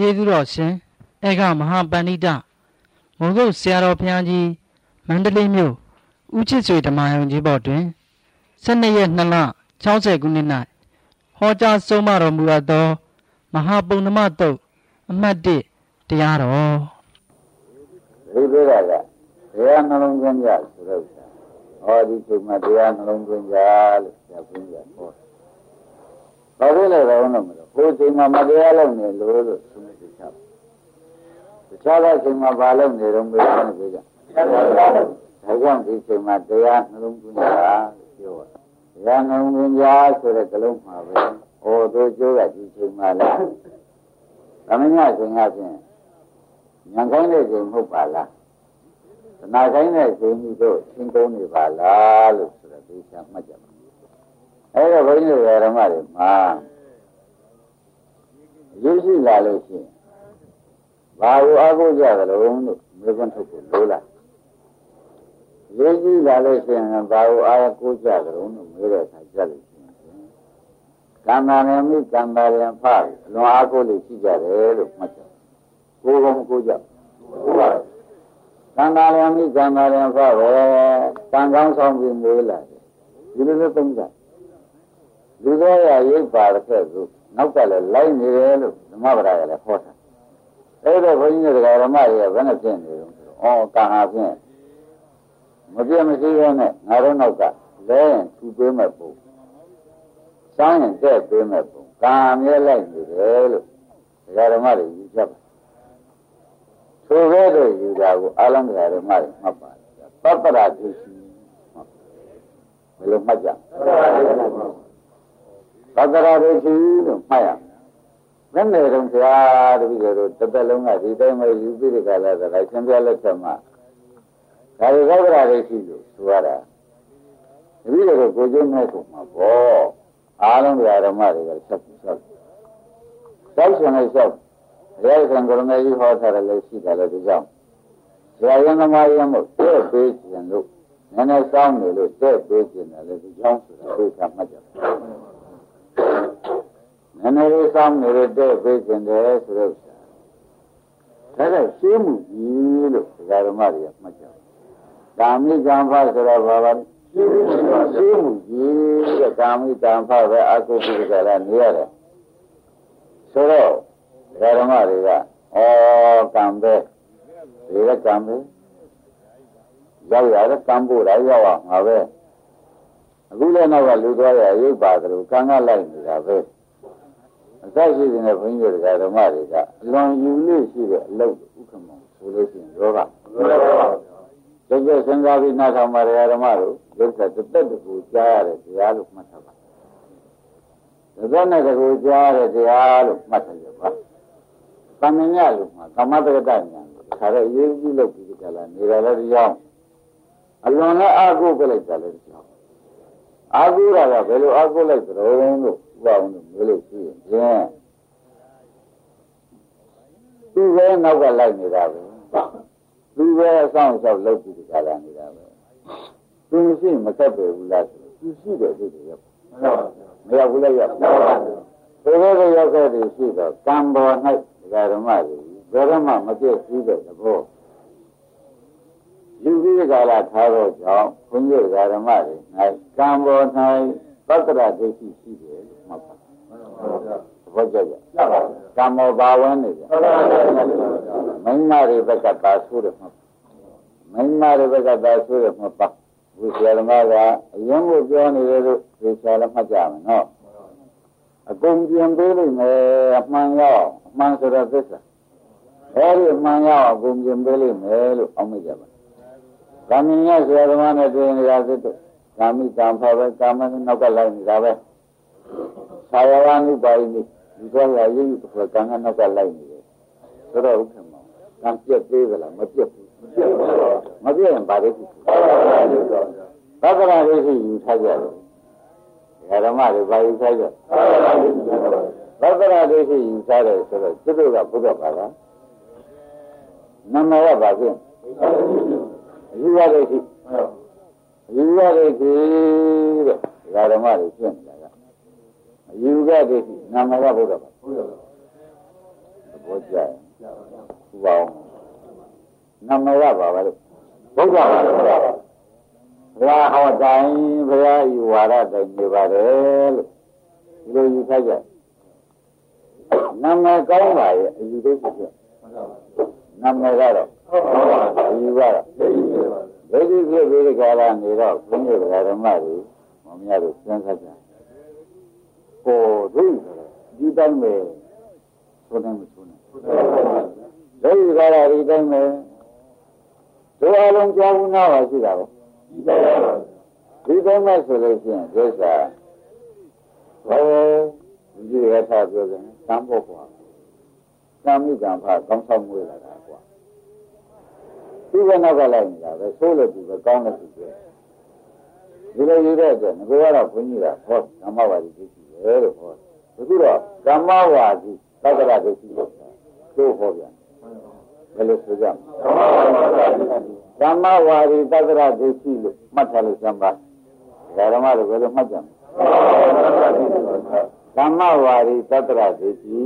ကျေးဇူးတော်ရှင်အေကမဟာပဏိတမုံကုတ်ဆရာတော်ဘုရားကြီးမန္တလေးမြို့ဦးချစ်ဆွေဓမ္မယုံကြီးဘော်တွင်12ရက်2လ60ခုနှစ်၌ဟောကြားဆုံးမတော်မူအပ်သော မဟာပုံဓမ္မတုတ်အမှတ်1တရားတော်ဒီလိုကတရားနှလုံးသွင်းကြဆိုတော့ဟောဒီချိန်မှာတရားနှလုံးသွင်းကြလို့ဆရာဘုရားဟောဘာလို့လဲတော့မလို့ ဟိုချိန်မှာမတရားလုပ်နေလို့လို့သူမသိချဘူးတခြားသောချိန်မှာဘာလုပ်နေတော့မေးတယ်ပြောကြဒါကြောင့်ဒီချိန်မှာတရားနှလုံးသွင်းကြပြောတာတရားနှလုံးသွင်းကြဆိုတဲ့ကလုံးမှာပဲဟောတို့ကျိုးကဒီချိန်မှာလားသမညချိန်ကဖြင့်ညံခိုင်းတဲ့ချိန်မဟုတ်ပါလားသနာခိုင်းတဲ့ချိန်ကြီးတို့ရှင်းကုန်းနေပါလားလို့ဆိုတော့ဒီချာမှတ်ကြပါအဲ့တော့ဘုန်းကြီးဓမ္မတွေမှာ ရရှိလာလို့ရှိရင်ဘာကိုအကုကြသလုံးလို့မေခွန်းထုတ်ဖို့လိုလားရရှိလာလို့ရှိရင်ဘာကိုအာကုကြသလုံးလို့မေးတဲ့အခါကြလို့ရှိရင်ကံတာရမိကံတာရဖအလွန်အကုလို့ရှိကြတယ်လို့မှတ်ကြကိုယ်ကမကိုကြဟုတ်ပါကံတာရမိကံတာရဖပဲကံကောင်းဆောင်ပြီးမေးလာတယ်ဒီလိုမျိုးသုံးကြလူတော်ရရိပ်ပါတဲ့ဆို နောက်ကလည်းလိုက်နေတယ်လို့ဓမ္မပဒကလည်းဟောတာအဲ့တော့ဘုန်းကြီးတို့ဓမ္မတွေကဘယ်နဲ့ဖြစ်နေတော့ဩကံဟာဖြင့်မပြတ်မရှိရနဲ့ငါတို့နောက်ကလဲရင်ထူပေးမဲ့ပုံစောင်းရင်တဲ့ပေးမဲ့ပုံကံမြဲလိုက်နေတယ်လို့ဓမ္မတွေယူချက်ပါထိုကဲ့သို့ယူတာကိုအလုံးဓမ္မတွေမှတ်ပါတယ်ပပ္ပရာသိရှိဘယ်လိုမှတ်ကြ သတ္တရာဒိဋ္ဌိလို့မှတ်ရမယ်။မဲ့နေတော့ဆရာတပည့်တော်တစ်သက်လုံးကဒီတိုင်းပဲယူပြီးဒီကလာတဲ့ခိုင်ဆင်းပြလက်ချက်မှာဒါရီသတ္တရာဒိဋ္ဌိလို့ဆိုရတာတပည့်တော်ကိုကျင်းမဲ့ဆိုမှာပေါ့အားလုံးဓမ္မတွေကဆက်ပြီးဆက်ဆောက်ရှင်လိုက်ဆောက်ရဲဆံကရမေကြီးဟောထားတယ်လည်းရှိတယ်လည်းဒီကြောင့်ဆရာရင်သမားရင်မို့တဲ့ပေးခြင်းလို့နည်းနည်းစောင်းနေလို့တဲ့ပေးခြင်းတယ်လည်းဒီကြောင့်ဆိုတာသိချမှတ်ကြတယ် နည်းနည်းလေးစောင်းနေတဲ့ပေးကျင်တယ်ဆိုတော့ဒါကရှင်းမှုကြီးလို့ဒကာဓမ္မတွေကမှတ်ကြတယ်။ကာမိကံဖဆိုတော့ဘာပါလဲရှင်းမှုကြီးတဲ့ကာမိကံဖပဲအကုသိုလ်ကလည်းနေရတယ်။ဆိုတော့ဒကာဓမ္မတွေကဩကံပဲဒီကကံပဲရောက်ရတဲ့ကံဖို့လည်းရောက်အောင်ငါပဲအခုလည်းတော့လူတော်ရရိပ်ပါတယ်ကံကလိုက်နေတာပဲ။ အစရှိတဲ့ဘုန်းကြီးတွေကဓမ္မတွေကအလွန်ယူလို့ရှိတဲ့အလုပ်ဥက္ကမောဆိုလို့ရှိရင်ယောဂတကယ်စဉ်းစားပြီးနားထောင်ပါရဓမ္မတို့ဒုက္ခတစ်သက်တကူကြားရတဲ့တရားလို့မှတ်ထားပါတစ်သက်နဲ့တကူကြားရတဲ့တရားလို့မှတ်ထားကြပါသမင်ညလို့မှာကမ္မတက္ကတညာလို့ခါရအရေးကြီးလို့ပြီးကြလားနေရလည်းတရားအလွန်နဲ့အာဟုပြလိုက်ကြလည်းတရား အာဟုရတာဘယ်လိုအာဟုလိုက်သလဲလို့ဥပအောင်လို့မျိုးလို့ရှိရင်ဖြင့်သူပဲနောက်ကလိုက်နေတာပဲသူပဲအဆောင်အဆောက်လုပ်ပြီးကြလာနေတာပဲသူမရှိမဆက်ပေဘူးလားဆိုသူရှိတယ်သူတွေရောက်မရောက်ဘူးလားရောက်သူပဲရောက်ခဲ့တယ်ရှိတော့ကံပေါ်၌ဒကာဓမ္မတွေဘယ်တော့မှမပြည့်စည်တဲ့သဘော ယူပြီးကြလာထားတော့ကြောင့်ဘုန်းကြီးဒကာဓမ္မတွေ၌ကံပေါ်၌သတ္တရဒိဋ္ဌိရှိတယ်မှတ်ပါဘောကြကြကမ္မောဘာဝန်းနေကြမိန်းမတွေဘက်ကသာဆိုးတယ်မှတ်မိန်းမတွေဘက်ကသာဆိုးတယ်မှတ်ပါဘုရားဓမ္မကအရင်ကပြောနေတယ်လို့ဒီဆရာလည်းမှတ်ကြမယ်နော်အကုန်ပြင်ပေးလိမ့်မယ်အမှန်ရောက်အမှန်ဆိုတဲ့သစ္စာအဲဒီအမှန်ရောက်အကုန်ပြင်ပေးလိမ့်မယ်လို့အောက်မိကြပါ ကာမင်းရဆရာဓမ္မနဲ့တွေ့နေတာသစ်တို့ကာမိကံဖပဲကာမနဲ့နောက်ကလိုက်နေတာပဲသာယဝနုပါယိနိဒီတော့ရရေးဆိုကံကနောက်ကလိုက်နေတယ်ဆိုတော့ဥက္ကမောကံပြက်သေးသလားမပြက်ဘူးမပြက်ရင်ဘာလို့ဖြစ်သက္ကရာလေးရှိယူထားကြတယ်ဓမ္မတွေဘာယူထားကြသက္ကရာလေးရှိယူထားတယ်ဆိုတော့သူတို့ကဘုရားပါလားနာမရပါဖြင့် ယူရလေးရှိယူရလေးရှိတဲ့ဓမ္မတွေဖြစ်နေတာအယူကဒိဋ္ဌိနာမကဘုရားပါဘုရားသဘောကြဥပအောင်နာမရပါပါလို့ဘုရားပါဘုရားဘုရားဟောတိုင်းဘုရားဤဝါဒတိုင်းနေပါတယ်လို့ဒီလိုယူထားကြနာမည်ကောင်းပါရဲ့အယူသေးဖြစ်နာမည်ကတော့ ယူပါတော့ဒိဋ္ဌိဖြစ်ပြီးဒီကရာနေတော့ဘုန်းကြီးဓမ္မတွေမမရလို့စဉ်းစားကြပေါ်ဒိဋ္ဌိဒီတိုင်းပဲဆိုနေမဆိုနေဒိဋ္ဌိကရာဒီတိုင်းပဲတို့အလုံးကြောင်းဘူးနာပါရှိတာပဲဒီတိုင်းပဲဆိုလို့ရှိရင်ဒိဋ္ဌာဘယ်ဒီရထားပြောတယ်သံဖို့ကွာသံမိကံဖကောင်းဆောင်မွေးလာတာကွာ ဒီကနောက်ကလိုက်နေတာပဲဆိုးလို့ဒီပဲကောင်းလို့ဒီပဲဒီလိုရတဲ့အတွက်ငကိုကတော့ဘုန်းကြီးကဟောဓမ္မဝါဒီသိရှိတယ်လို့ဟောအခုတော့ဓမ္မဝါဒီသက္ကရာသိရှိလို့တို့ဟောပြန်ဘယ်လိုဆိုကြမလဲဓမ္မဝါဒီသက္ကရာသိရှိလို့မှတ်ထားလို့စမ်းပါဓမ္မလို့ဘယ်လိုမှတ်ကြမလဲဓမ္မဝါရီသတ္တရသေတိ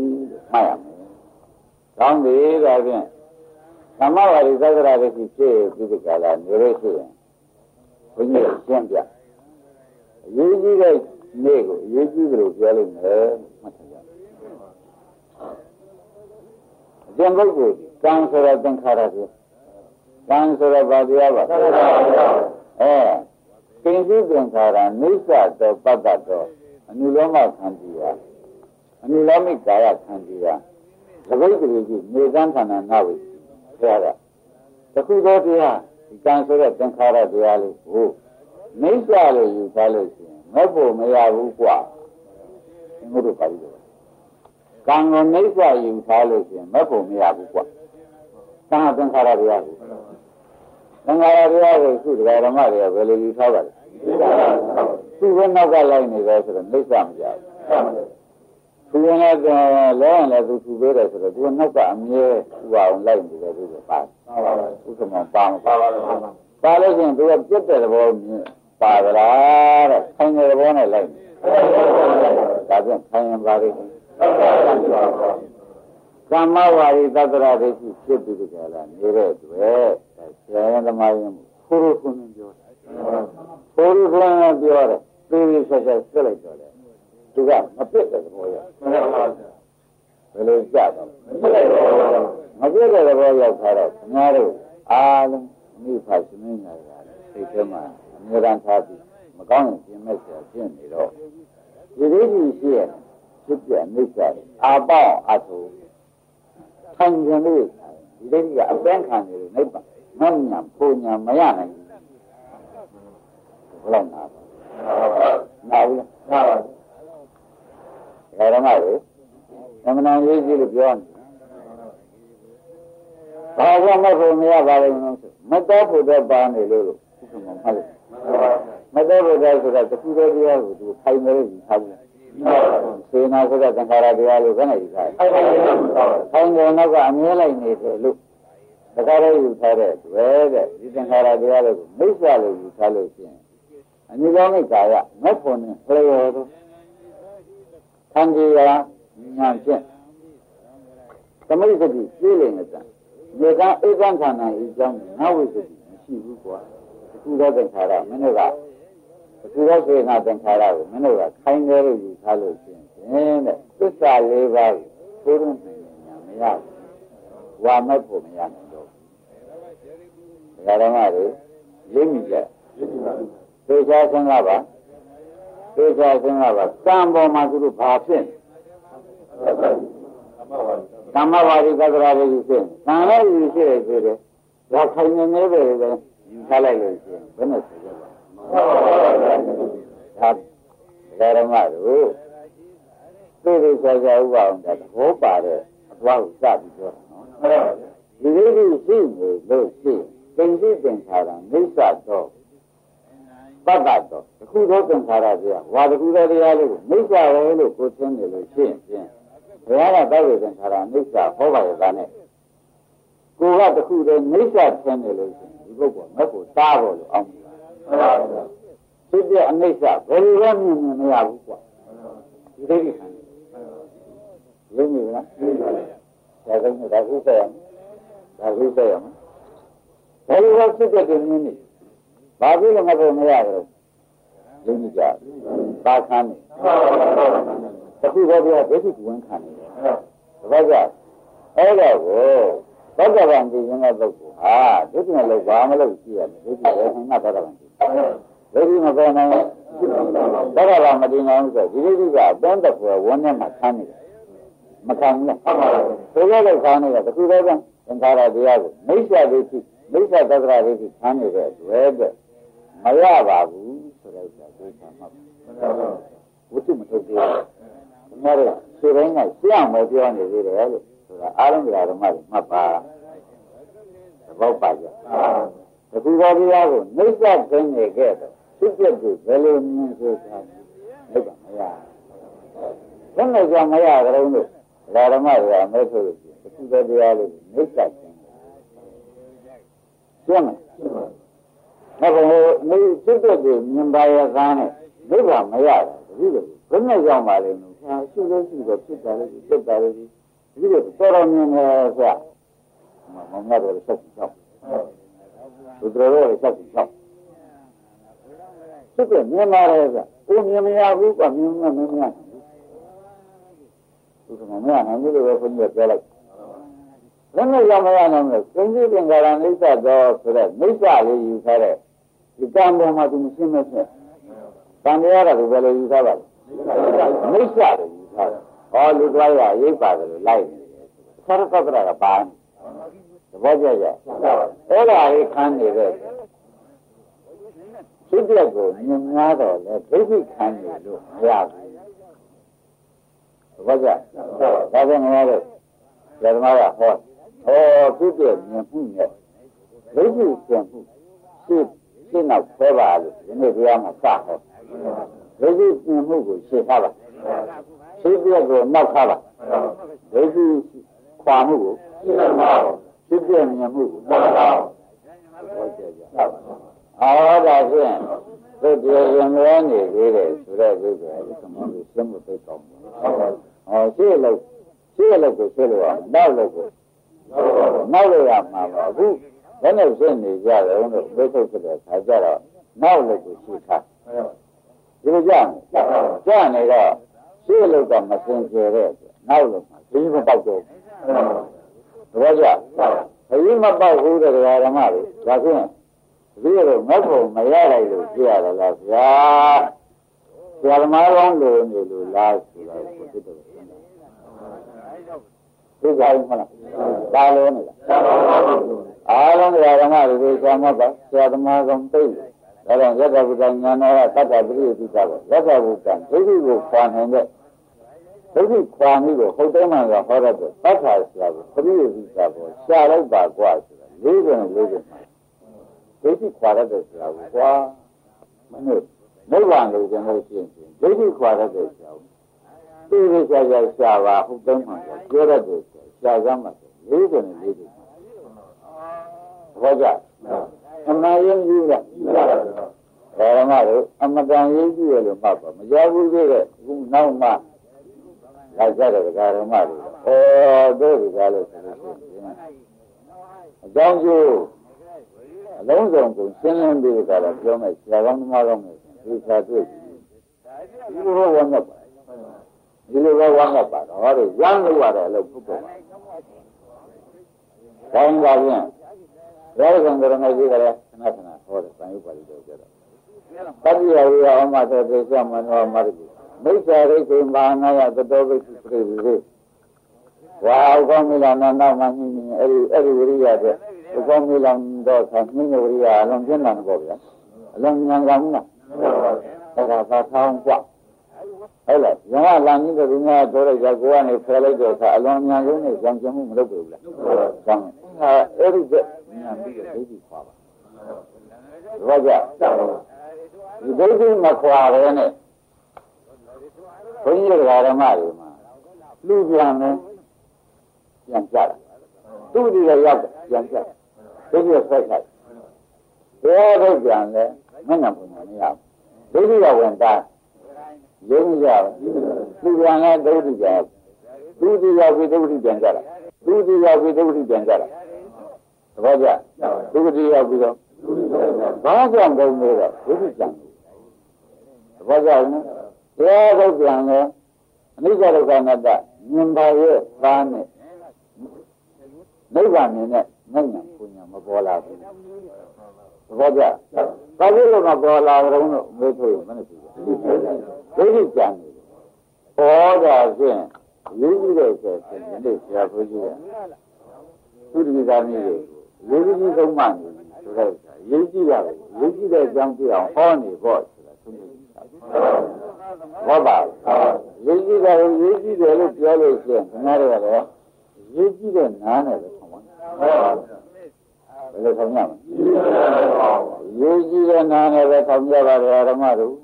မှတ်ရမယ်။ကောင်းပြီဒါဖြင့် ဓမ္မဝါရီသတ္တရသေတိဖြစ်ပြီးဒီကလာနေလို့ရှိရင်ဘုန်းကြီးရှင်းပြအရေးကြီးတဲ့နေ့ကိုအရေးကြီးတယ်လို့ပြောလို့မယ်မှတ်ထားကြ။အကျင့်ပုဂ္ဂိုလ်ကံဆိုတဲ့သင်္ခါရဖြင့်ကံဆိုတဲ့ဘာတရားပါအဲသင်္ကိသင်္ခါရနိစ္စတောပတ္တတောအနုလောမခံတိယအနုလောမိကာယခံတိယသဘိတ်တိကြီးနေသံဌာနနာဝိ ဆရာကတခုသောတရားဒီကံဆိုတဲ့သင်္ခါရတရားလေးကိုမိစ္ဆာလို့ယူထားလို့ရှိရင်မဖို့မရဘူးကွာဒီလိုတို့ပါလိမ့်မယ်ကံကိုမိစ္ဆာယူထားလို့ရှိရင်မဖို့မရဘူးကွာသံသင်္ခါရတရားကိုသင်္ခါရတရားကိုခုတရားဓမ္မတွေကဘယ်လိုယူထားပါလဲသူ့ဘက်နောက်ကလိုက်နေတယ်ဆိုတော့မိစ္ဆာမကြဘူး သူကလည်းလဲရင်လည်းသူသူပေးတယ်ဆိုတော့သူကနောက်ကအမြဲဥအောင်လိုက်နေတယ်သူကပါဥက္ကမပါမပါပါပါလို့ရှိရင်သူကပြတ်တဲ့သဘောပါကြလားတဲ့ခိုင်တဲ့သဘောနဲ့လိုက်ဒါပြန်ခိုင်ရင်ပါလိမ့်ကမ္မဝါရီသတ္တရဒိဋ္ဌိဖြစ်ပြီးကြလားနေတဲ့အတွက်ဆရာရသမားရင်ခိုးရိုးခွန်းပြောတယ်ခိုးရိုးခွန်းပြောတယ်သူကြီးဆက်ဆက်ဆွလိုက်တော့တယ် သူကမပြတ်တဲ့သဘောရောက်ဘယ်လိုကြတော့မပြတ်တဲ့သဘောရောက်ထားတော့ခင်ဗျားတို့အားလုံးမိဖရှင်မင်းညာကစိတ်ထဲမှာအမြဲတမ်းထားပြီးမကောင်းရင်ပြင်မဲ့ဆရာပြင်နေတော့ဒီလိုကြီးရှိရဖြစ်ပြမိစ္ဆာအာပေါအထုခံကြလို့ဒီလိုကြီးကအပန်းခံနေလို့နိဗ္ဗာန်မညာပုံညာမရနိုင်ဘူးဘယ်လောက်နာပါနာဘူးလားနာပါ ဓမ္မတွေသမဏရေးကြည့်လို့ပြောနေဘာကြောင့်မဖို့မရပါလိမ့်မလို့ဆိုမတော်ဖို့တော့ပါနေလို့လို့ဘုရားမှတ်လို့မတော်ဖို့တော့ဆိုတာတခုတည်းတရားကိုသူခိုင်နေလို့ယူထားဘူးစေနာဆိုတဲ့သံဃာရတရားလို့ခဏယူထားတယ်ခိုင်နေတော့ကအမြဲလိုက်နေတယ်လို့သက္ကာရယူထားတဲ့တွေ့တဲ့ဒီသံဃာရတရားတွေကိုမိစ္ဆာလို့ယူထားလို့ရှိရင်အနိဘောမိကာယမဖို့နဲ့ဖလျော်တော့ သံဃာညာဖြင့်သမိတ်စတိပြည့်လည်နေတာဒီကဧကံခန္ဓာဤကြောင့်ငါဝိစတိမရှိဘူးကွာအခုတော့သင်္ခါရမင်းတို့ကအခုတော့စေနာသင်္ခါရကိုမင်းတို့ကခိုင်းတယ်လို့ယူထားလို့ရှိရင်တဲ့သစ္စာလေးပါးကိုသိုးရနိုင်ညာမရဘူးဝါမဲ့ဖို့မရနိုင်တော့ဘူးဒါဓမ္မတွေရိပ်မိကြသေချာဆင်းလာပါ သေချာဆင်းလာပါကံပေါ်မှာသူတို့ဘာဖြစ်ကမ္မဝါဒီကသရာတွေဖြစ်ကံလည်းယူရှိတယ်ဆိုတယ်ဒါခိုင်နေနေပဲလေယူထားလိုက်လို့ရှိရင်ဘယ်နဲ့ဆိုကြပါဒါဓမ္မတို့သိသိချာချာဥပအောင်ဒါသဘောပါတဲ့အသွားကိုစပြီးပြောတာနော်ဒီလိုလိုရှိနေလို့ရှိသင်္ကြန်သင်္ခါရမိစ္ဆာတော့ ပတ္တတော့တခုသောသင်္ခါရတရားဝါတခုသောတရားလေးကိုမိစ္ဆာပဲလို့ကိုသိနေလို့ရှိရင်ဖြင့်ဘုရားကတောက်ရသင်္ခါရမိစ္ဆာဟောပါရဲ့သားနဲ့ကိုကတခုတည်းမိစ္ဆာသင်နေလို့ရှိရင်ဒီပုဂ္ဂိုလ်မက်ကိုတားဖို့လို့အောင်ပါဖြစ်တဲ့အနိစ္စဘယ်လိုမှမြင်မြင်မရဘူးကွာဒီဒိဋ္ဌိခံရင်းပြီလားဒါကိစ္စဒါကိစ္စရဒါကိစ္စရမယ်ဘယ်လိုဖြစ်တဲ့ဒီနည်းနေ ဘာဖြစ်လို့မပေါ်မရတော့ယုံကြည်ကြပါခန်းနေတခုတော့ပြဒိဋ္ဌိဝင်ခံနေတယ်ဘာကြောင့်အဲ့တော့ကိုသောတာပန်ပြည်ရင်တဲ့ပုဂ္ဂိုလ်ဟာဒိဋ္ဌိနဲ့လို့ဘာမလို့ရှိရမလဲဒိဋ္ဌိလည်းမှသောတာပန်ပြည်ဒိဋ္ဌိမပေါ်နိုင်သောတာပန်မတည်နိုင်ဘူးဆိုဒီဒိဋ္ဌိကအတန်းတစ်ခုဝန်းထဲမှာခန်းနေတယ်မခံဘူးလားဟုတ်ပါဘူးဘယ်လိုလဲခန်းနေတာတခုတော့သင်္ခါရတရားကိုမိစ္ဆာဒိဋ္ဌိမိစ္ဆာသက္ကရာဒိဋ္ဌိခန်းနေတဲ့အတွက် မရပါဘူးဆိုတဲ့ဥစ္စာသိချာမှတ်ဝိတုမထုတ်သေးဘူးခင်ဗျားတို့ခြေတိုင်းကရှင်းအောင်ပြောနေသေးတယ်လို့ဆိုတာအားလုံးတရားဓမ္မတွေမှတ်ပါသဘောပါကြတခုတော်တရားကိုနှိမ့်ဆက်ခင်းနေခဲ့တော့ဖြစ်ဖြစ်ကိုဘယ်လိုမြင်ဆိုတာနိဗ္ဗာန်မရဘယ်နဲ့ကြောင့်မရကြတော့လို့ဓမ္မတွေကမဲဆိုလို့တခုတော်တရားလေးနှိမ့်ဆက်ခင်းရှင်းမလား ဘယ်လိုနေဖြစ်ဖြစ်ကိုမြင်ပါရကားနဲ့နိဗ္ဗာန်မရတာတတိယဘယ်နဲ့ကြောင့်ပါလဲလို့ဟာရှိလို့ရှိတော့ဖြစ်တာလေးဖြစ်တာလေးဒီလိုတော်တော်မြင်နေဆိုမမတော်ဆက်ကြောက်သူတော်တော်ဆက်ကြောက်သူကမြင်လာတယ်ကကိုမြင်မရဘူးကမြင်မမမြင်သူကမမြင်နိုင်ဘူးလို့ဘုန်းကြီးပြောလိုက် လည်းမရမရနိုင်ဘူးသင်္ကြန်သင်္ကာရအိဋ္ဌတော်ဆိုတဲ့အိဋ္ဌလေးယူထားတဲ့ဒီကံပေါ်မှာသူမရှင်းမရှင်းတန်တရားကဘယ်လိုယူထားပါလဲအိဋ္ဌလေးယူထားတယ်ဟောလူသွားရရိပ်ပါတယ်လို့လိုက်နေတယ်သရကပ္ပရကပါသဘောကျကြအဲ့ဒါလေးခံနေတဲ့ဖြစ်တဲ့ကိုမြင်များတော့လေဒိဋ္ဌိခံနေလို့မရဘူးသဘောကျဒါကြောင့်ငါတို့ဓမ္မကဟော ဟောဖြစ်တဲ့မြင်မှုနဲ့ဒိဋ္ဌိကျင်မှုရှင်းရှင်းတော့ဆွဲပါလို့ဒီနေ့တရားမှာစဟောဒိဋ္ဌိကျင်မှုကိုရှင်းထားပါရှင်းပြကိုနောက်ထားပါဒိဋ္ဌိခွာမှုကိုရှင်းထားပါဖြစ်ပြမြင်မှုကိုနောက်ထားပါဘောကြကြအာဒါဖြင့်သူတရားရင်လဲနေသေးတယ်ဆိုတော့ဒီကလေးကမှလို့ရှင်းမသိကောင်းဘူးဟောရှင်းလို့ရှင်းလို့ကိုရှင်းလို့အောင်နောက်လို့ကို နောက်လို့ရမှာပါအခုဘယ်နဲ့ရှင်းနေကြတယ်လို့ဘိသုတ်ဖြစ်တဲ့ခါကျတော့နောက်လို့ကိုရှင်းထားဒီလိုကြကြနေတော့ရှင်းလို့ကမစင်ကြဲတဲ့နောက်လို့မှဒီမပေါက်တော့သဘောကျခရီးမပေါက်ဘူးတဲ့ဓမ္မတွေဒါဖြင့်ဒီလိုငတ်ဖို့မရလိုက်လို့ကြည့်ရတာလားဗျာဆရာသမားကောင်းလို့နေလို့လားဆိုတော့ကိုဖြစ်တယ် သိကြရင်မလားဒါလို့နေလားအားလုံးဆရာသမားတွေဆရာမကဆရာသမားကောင်းသိတယ်ဒါကြောင့်ရတ္တဗုဒ္ဓဉာဏ်တော်ကတတ္တပရိယသိတာပဲရတ္တဗုဒ္ဓဒိဋ္ဌိကိုခွာနိုင်တဲ့ဒိဋ္ဌိခွာမှုကိုဟုတ်တယ်မှန်ကဟောရတဲ့သတ္ထာဆရာကိုပရိယသိတာကိုရှားလိုက်ပါကွာဆိုတာလေးပြန်လေးပြန်ဒိဋ္ဌိခွာရတဲ့ဆရာကိုကွာမနစ်နိဗ္ဗာန်လို့ကျင်လို့ရှိရင်ဒိဋ္ဌိခွာရတဲ့ဆရာကိုသိရရှာရှာရှာပါဟုတ်တယ်မှန်ကပြောရတဲ့ ရှားစမ်းမှာလေးပြန်လေးပြန်ဘောကြအမှန်ရင်ယူတာဓမ္မတို့အမတန်ရေးကြည့်ရလို့မှတ်ပါမကြောက်ဘူးသေးတဲ့အခုနောက်မှလိုက်ကြတဲ့ဓမ္မတွေဩတို့ဒီကားလို့ဆိုလို့ရှိရင်အကြောင်းကျိုးအလုံးစုံကိုရှင်းလင်းပြီးကြတော့ပြောမယ်ဆရာကောင်းသမားကောင်းမယ်ဒီသာတွေ့ဒီလိုဝမ်းနဲ့ပါ ဒီလိုပဲဝမ်းနဲ့ပါတော့ဟောဒီရမ်းလို့ရတယ်လို့ပုဂ္ဂိုလ်ပါ။ဒါရင်ပါပြန်ရောဂံကရဏကြီးကလည်းခဏခဏဟောတယ်ဗန်ယုပါဠိတော်ကျတော့တတိယဝိယအမသောဒေသမနောမရတိမိစ္ဆာရိခေမာနယသတောဘိသုပြေဝိဝါဥကောမိလနာနောက်မှမြင်မြင်အဲ့ဒီအဲ့ဒီဝိရိယတဲ့ဥကောမိလတော့ဆံမြင်ဝိရိယအလုံးပြင်းတာပေါ့ဗျာအလုံးဉာဏ်ကောင်းလားအဲ့ဒါသာထောင်းကြ အဲ့လားရဟလာမြင့်တဲ့ဘုရားပြောလိုက်ကြကိုကနေဖယ်လိုက်တော့သာအလုံးဉာဏ်ဆုံးနဲ့ကြံကြမှုမလုပ်ဘူးလားကျောင်းအဲ့ဒီကဉာဏ်ပြီးတော့ဒိဋ္ဌိခွာပါဘာကြဒီဒိဋ္ဌိမခွာရဲနဲ့ဘုန်းကြီးဓမ္မတွေမှာလူပြန်တယ်ပြန်ကြတာသူ့ဒီရရောက်ပြန်ကြဒိဋ္ဌိဆက်ဆိုင်ဘယ်တော့ပြန်လဲမနှံပုံမရဘူးဒိဋ္ဌိကဝင်တာ ရုံးကြလူပြန်လဲဒိဋ္ဌိကြဒသူဒီရောက်ပြီးဒုက္ခပြန်ကြတာသူဒီရောက်ပြီးဒုက္ခပြန်ကြတာသဘောကျဒုက္ခရောက်ပြီးတော့ဘာကြောင့်ကုန်လို့တော့ဒုက္ခကြံသဘောကျနော်တရားထုတ်ပြန်လဲအနိစ္စဒုက္ခအနတ္တမြင်ပါရဲ့သားနဲ့နိဗ္ဗာန်နဲ့ငြိမ့်ညာပုညာမပေါ်လာဘူးသဘောကျ ဘာလို့လဲမပေါ်လာကြုံလို့မေးထုတ်မနဲ့ဘူးဒိဋ္ဌိကြံနေဟောတာဖြင့်ရေးကြည့်တဲ့ဆက်ဖြင့်ဒီနေ့ဆရာဘုန်းကြီးကသူတိသာမီးကိုရေးကြည့်ဆုံးမှနေဆိုတော့ရေးကြည့်ရရေးကြည့်တဲ့အကြောင်းကြည့်အောင်ဟောနေဖို့ဆိုတာသူဟုတ်ပါရေးကြည့်တယ်ရေးကြည့်တယ်လို့ပြောလို့ရှိရင်ခင်ဗျားတို့ကလည်းရေးကြည့်တဲ့နားနဲ့ပဲဆောင်းပါဘ ယ်လိုဆောင်းရမလဲရေးကြည့်တဲ့နားနဲ့ပဲဆောင်းကြပါလေဓမ္မတို့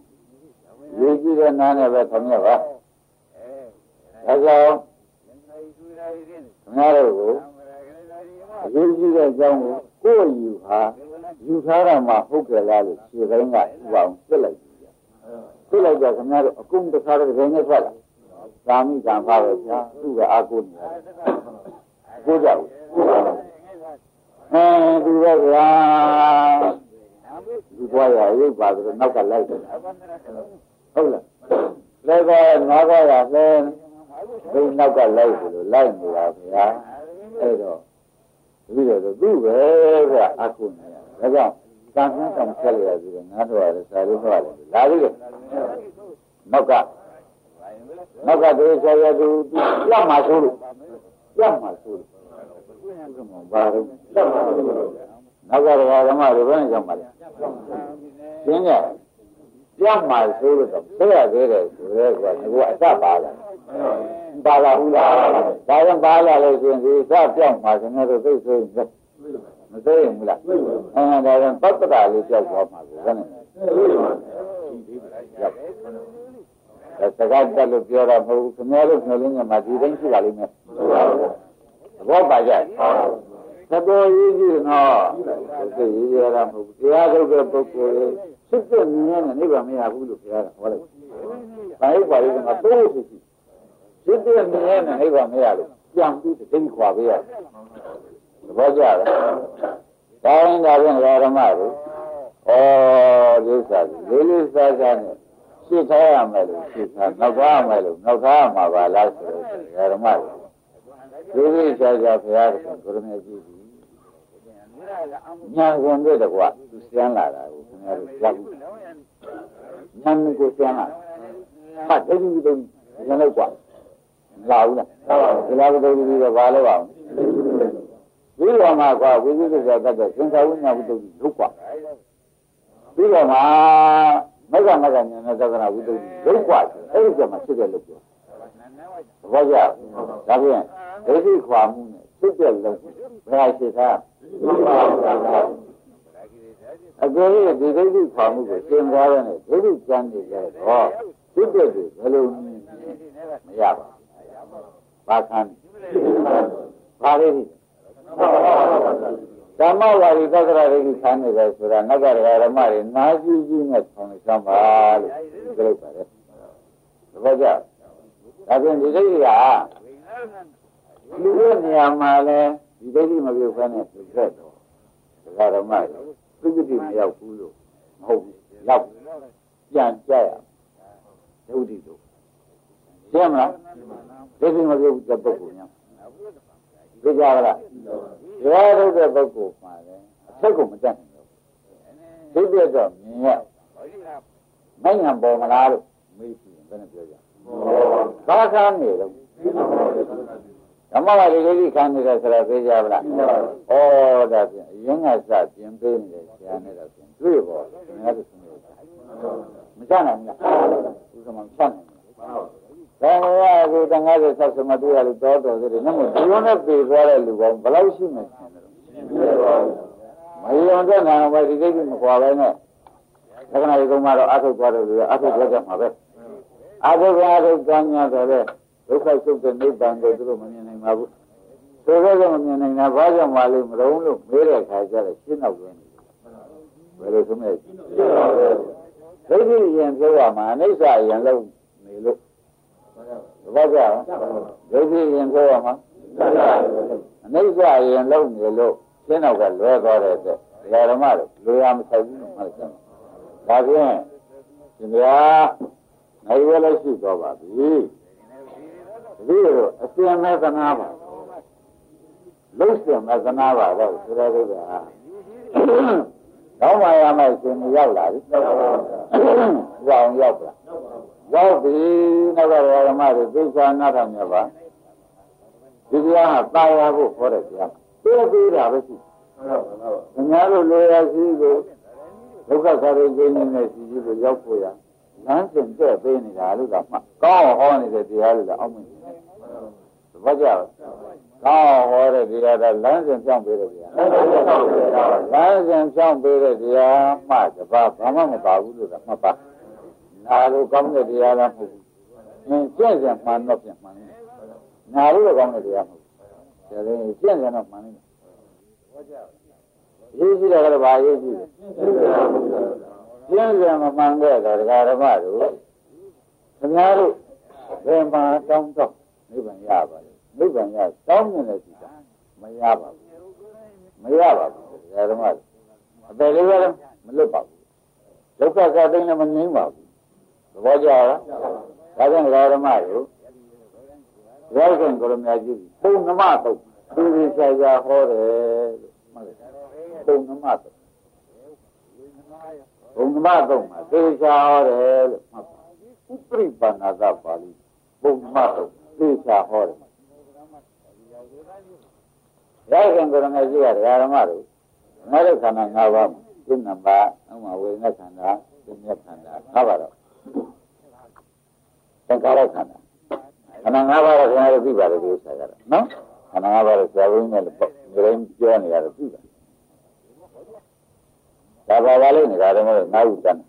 ရေးကြည့်တဲ့နားနဲ့ပဲဆောင်းရပါဒါကြောင့်ခင်ဗျားတို့ကိုအရေးကြီးတဲ့အကြောင်းကိုကိုယ်ယူဟာယူထားတာမှဟုတ်ကြလားလို့ခြေတိုင်းကဥပအောင်ပြစ်လိုက်ပြစ်လိုက်ကြခင်ဗျားတို့အကုန်တစ်ခါတည်းရင်းနဲ့ထွက်လာသာမိကံပါပဲဗျာသူ့ကအာကိုနေတယ်ကိုကြောက် အဲဒီပဲဗျာဒီဘွားရရုပ်ပါဆိုတော့နောက်ကလိုက်တယ်ဟုတ်လားလဲကငါးပါးရလဲဒီနောက်ကလိုက်လို့လိုက်နေတာဗျာအဲ့တော့ဒီလိုဆိုသူ့ပဲဗျာအခုနေရဒါကြောင့်ကံကံကံဆက်ရပြီးတော့ငါတို့ရတယ်စာလို့တော့တယ်လာပြီလေနောက်ကနောက်ကတည်းကရသူပြတ်မှာဆိုလို့ပြတ်မှာဆိုလို့ ဘာလို့ပြတ်မှာဆိုလို့နောက်ကဓမ္မတွေဘယ်နဲ့ကြောင့်ပါလဲရှင်းရဲ့ပြတ်မှာဆိုလို့တော့ဆက်ရသေးတယ်ဆိုတော့ကငါကအစပါလာပါလာဘူးလားဒါကြောင့်ပါလာလို့ရှိရင်ဒီစပြောင်းမှာကျွန်တော်တို့သိဆိုရင်မသိရင်ဘူးလားအဲဒါကြောင့်ပတ္တရာလေးပြောက်သွားမှာကိုဘယ်နဲ့ဒါစကားတက်လို့ပြောတာမဟုတ်ဘူးခင်ဗျားတို့မျှော်လင့်နေမှာဒီတိုင်းရှိပါလိမ့်မယ် သဘောပါကြသဘောရေးကြည့်နော်သိရေးရတာမဟုတ်ဘူးတရားထုတ်တဲ့ပုဂ္ဂိုလ်ရဲ့စစ်တဲ့မြင်နဲ့နိဗ္ဗာန်မရဘူးလို့ပြောတာဟောလိုက်။ဘာလို့ပါလဲကမတိုးဖြစ်ရှိစစ်တဲ့မြင်နဲ့နိဗ္ဗာန်မရလို့ပြန်ပြီးတိတ်ခွာပေးရသဘောကျလား။ဒါရင်ဒါဖြင့်ဓမ္မတို့ဩဒီဥစ္စာလေးလေးစားစားနဲ့ရှင်းထားရမယ်လို့ရှင်းထားနောက်ထားရမယ်လို့နောက်ထားရမှာပါလားဆိုတော့ဓမ္မတို့ ဒီလိုစားစားဘုရားကကိုရမေကြည့်ပြီညာဝင်တဲ့ကွာသူစမ်းလာတာကိုခင်ဗျားတို့ကြောက်ညာကိုစမ်းလာဟာတတိယတုန်းညာလောက်ကွာလာဘူးလားဒီလားတုန်းပြီးတော့ဘာလို့ပါဒီလိုမှကွာဝိသုဒ္ဓဇာတတ်တဲ့သင်္ခါဝိညာဝိတ္တုလုတ်ကွာပြီးတော့မှမက္ကမက္ကဉာဏ်နဲ့သက္ကနာဝိတ္တုလုတ်ကွာအဲ့ဒီကျမှဖြစ်တဲ့လို့ပြောဘောကြဒါဖြင့် ဒိဋ္ဌိခွာမှုနဲ့ဖြစ်တဲ့လို့ဘယ်ဟာရှိသားအကယ်၍ဒီဒိဋ္ဌိခွာမှုကိုသင်သွားတဲ့ဒိဋ္ဌိကျမ်းနေကြတော့ဖြစ်တဲ့တွေဘယ်လိုမရပါဘာခံဘာလေးဓမ္မဝါဒီသက္ကရာရိခံနေတယ်ဆိုတာနဂရဓမ္မတွေနာကြည့်ကြည့်နဲ့ဆောင်စမ်းပါလို့ပြောလိုက်ပါတယ်သဘောကျဒါဖြင့်ဒီဒိဋ္ဌိက လူရဲ့နေရာမှာလဲဒီဒိဋ္ဌိမပြုတ်ဖဲနဲ့သူဆက်တော့ဒကာဓမ္မသူကတိမရောက်ဘူးလို့မဟုတ်ဘူးရောက်ပြန်ကြရဒုတိတို့သိမလားဒိဋ္ဌိမပြုတ်တဲ့ပုဂ္ဂိုလ်များသိကြပါလားတရားထုတ်တဲ့ပုဂ္ဂိုလ်မှာလည်းအထက်ကိုမတက်နိုင်ဘူးသိပြတော့မြင်ရနိုင်ငံပေါ်မလားလို့မေးကြည့်ရင်ဘယ်နဲ့ပြောကြဘာသာနေတော့ ဓမ္မဝါဒီလေးခံနေတယ်ဆိုတာသိကြပါလားဩဒါဖြင့်အရင်ကစပြင်ပေးနေတယ်ဆရာနဲ့တော့ပြင်တွေ့ပေါ်ငါတို့ဆုံးရမချနိုင်ဘူးလားဥက္ကမချနိုင်ဘူးဒါကကိုတန်ကားဆက်ဆက်မတွေ့ရလို့တော်တော်သေးတယ်။နမေဒီလိုနဲ့ပြေသွားတဲ့လူကောင်ဘယ်လောက်ရှိမလဲ။မယုံတဲ့နာမဒီကိစ္စမကွာပဲနဲ့သက္ကနာရီကုန်းမှာတော့အထုပ်သွားတယ်လို့အထုပ်သွားကြမှာပဲ။အထုပ်ကအထုပ်ကမ်းညာဆိုတဲ့ဒုက္ခဆုတ်တဲ့နိဗ္ဗာန်ကိုသူတို့မမြင် နိုင်ပါဘူး။ဆိုတော့မမြင်နိုင်တာဘာကြောင့်မလဲမလုံးလို့မေးတဲ့အခါကျတော့ရှင်းတော့ဝင်တယ်။ဘယ်လိုဆုံးလဲ။ဒိဋ္ဌိရင်ပြောရမှာအိဋ္ဌာရင်လုံးနေလို့ဘာကြောင့်ဒုတိယရင်ပြောရမှာအနိစ္စရင်လုံးနေလို့ရှင်းတော့ကလွဲသွားတဲ့အတွက်ဒကာဓမ္မတို့လူရမဆိုင်ဘူးမှတ်ကြပါဒါဖြင့်ရှင်ဗျာနိုင်ရလို့ရှိတော့ပါပြီ ဒီလိုအစင်မဲ့သနာပါလုံးစင်မဲ့သနာပါတော့ဆိုရတဲ့ကကောင်းပါရမယ်ရှင်ရောက်လာပြီကြောင်ရောက်လာရောက်ပြီနောက်တော့ဓမ္မတွေသိချာနာထမြတ်ပါဒီတရားဟာတာယာဖို့ခေါ်တဲ့တရားသိသေးတာပဲရှိခင်ဗျားတို့လိုရရှိကိုဒုက္ခသာရိကျင်းနေတဲ့ရှိရှိကိုရောက်ဖို့ရ လမ်းစဉ်ပြည့်ပေးနေတာလို့ကမှကောင်းဟောနေတဲ့တရားလို့အောက်မြင်နေတယ်ဘာကြောင့်ကောင်းဟောတဲ့တရားကလမ်းစဉ်ပြောင်းပေးတဲ့တရားလမ်းစဉ်ပြောင်းပေးတဲ့တရားမှတပါဘာမှမပါဘူးလို့ကမှတ်ပါနာလို့ကောင်းတဲ့တရားလားမဟုတ်ဘူးအင်းကျင့်စဉ်မှန်တော့ပြန်မှန်တယ်နာလို့ကောင်းတဲ့တရားမဟုတ်ဘူးဒါလည်းကျင့်စဉ်တော့မှန်တယ်ရေးရှိတယ်ကတော့ဘာရေးရှိလဲ ကျင့်စဉ်မမှန်ခဲ့တော့ဒကာဓမ္မတို့ခင်ဗျားတို့ဘယ်မှာတောင်းတော့နိဗ္ဗာန်ရပါလဲနိဗ္ဗာန်ရတောင်းနေတဲ့စီတာမရပါဘူးမရပါဘူးဒကာဓမ္မတို့အပယ်လေးလည်းမလွတ်ပါဘူးဒုက္ခကတိလည်းမငြိမ်းပါဘူးသဘောကျလားဒါကြောင့်ဒကာဓမ္မတို့ရောခင်ကိုရမကြီးပုံနမတုတ်သူဒီဆရာဟောတယ်လို့မှတ်လိုက်ပုံနမတုတ် ဘုံမတော့မှာသေချာဟောတယ်လို့မှတ်ပါဥပရိပန္နသပါဠိဘုံမတော့သေချာဟောတယ်ရခင်ကိုယ်ငယ်ကြီးကဓမ္မတို့ငါတို့ခန္ဓာ၅ပါးသိနံပါဥမာဝေဒနာခန္ဓာသိဉ္ဇခန္ဓာ၅ပါးတော့သင်္ခါရခန္ဓာခန္ဓာ၅ပါးတော့ခင်ဗျားတို့သိပါတယ်ဒီဥစ္စာကတော့နော်ခန္ဓာ၅ပါးတော့ဆရာဘုန်းကြီးနဲ့ပေါ့ဒီလိုပြောနေရတယ်သိပါ တယ်ဒါပါပါလို့နေတာတော့ငါ့ဥတန်း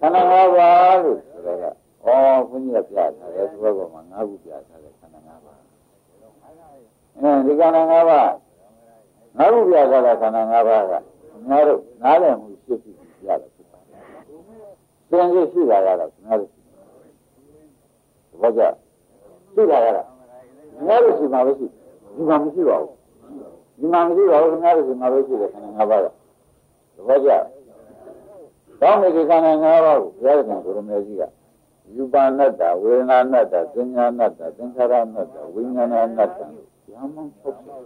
ခန္ဓာ၅ပါးလို့ဆိုတော့ဩဘုန်းကြီးကပြထားတယ်ဒီဘက်ကမှာငါ့ဥပြထားတယ်ခန္ဓာ၅ပါးအဲဒီခန္ဓာ၅ပါးငါ့ဥပြထားတဲ့ခန္ဓာ၅ပါးကငါတို့နားလည်မှုရှိရှိရတယ်ဖြစ်ပါတယ်။သင်ကြီးရှိတာကတော့ငါတို့ဘာကြရှိတာကတော့ငါတို့ရှိမှာပဲရှိဒီမှာမရှိပါဘူး ဒီမှာမရှိပါဘူးခင်ဗျားတို့ဒီမှာပဲရှိတယ်ခန္ဓာ၅ပါးကသဘောကျကောင်းတဲ့ဒီခန္ဓာ၅ပါးကိုဘုရားရှင်ကိုရမေကြီးကယူပါဏတ္တဝေဒနာဏတ္တသင်္ညာဏတ္တသင်္ခါရဏတ္တဝိညာဏဏတ္တရဟန်း60ရ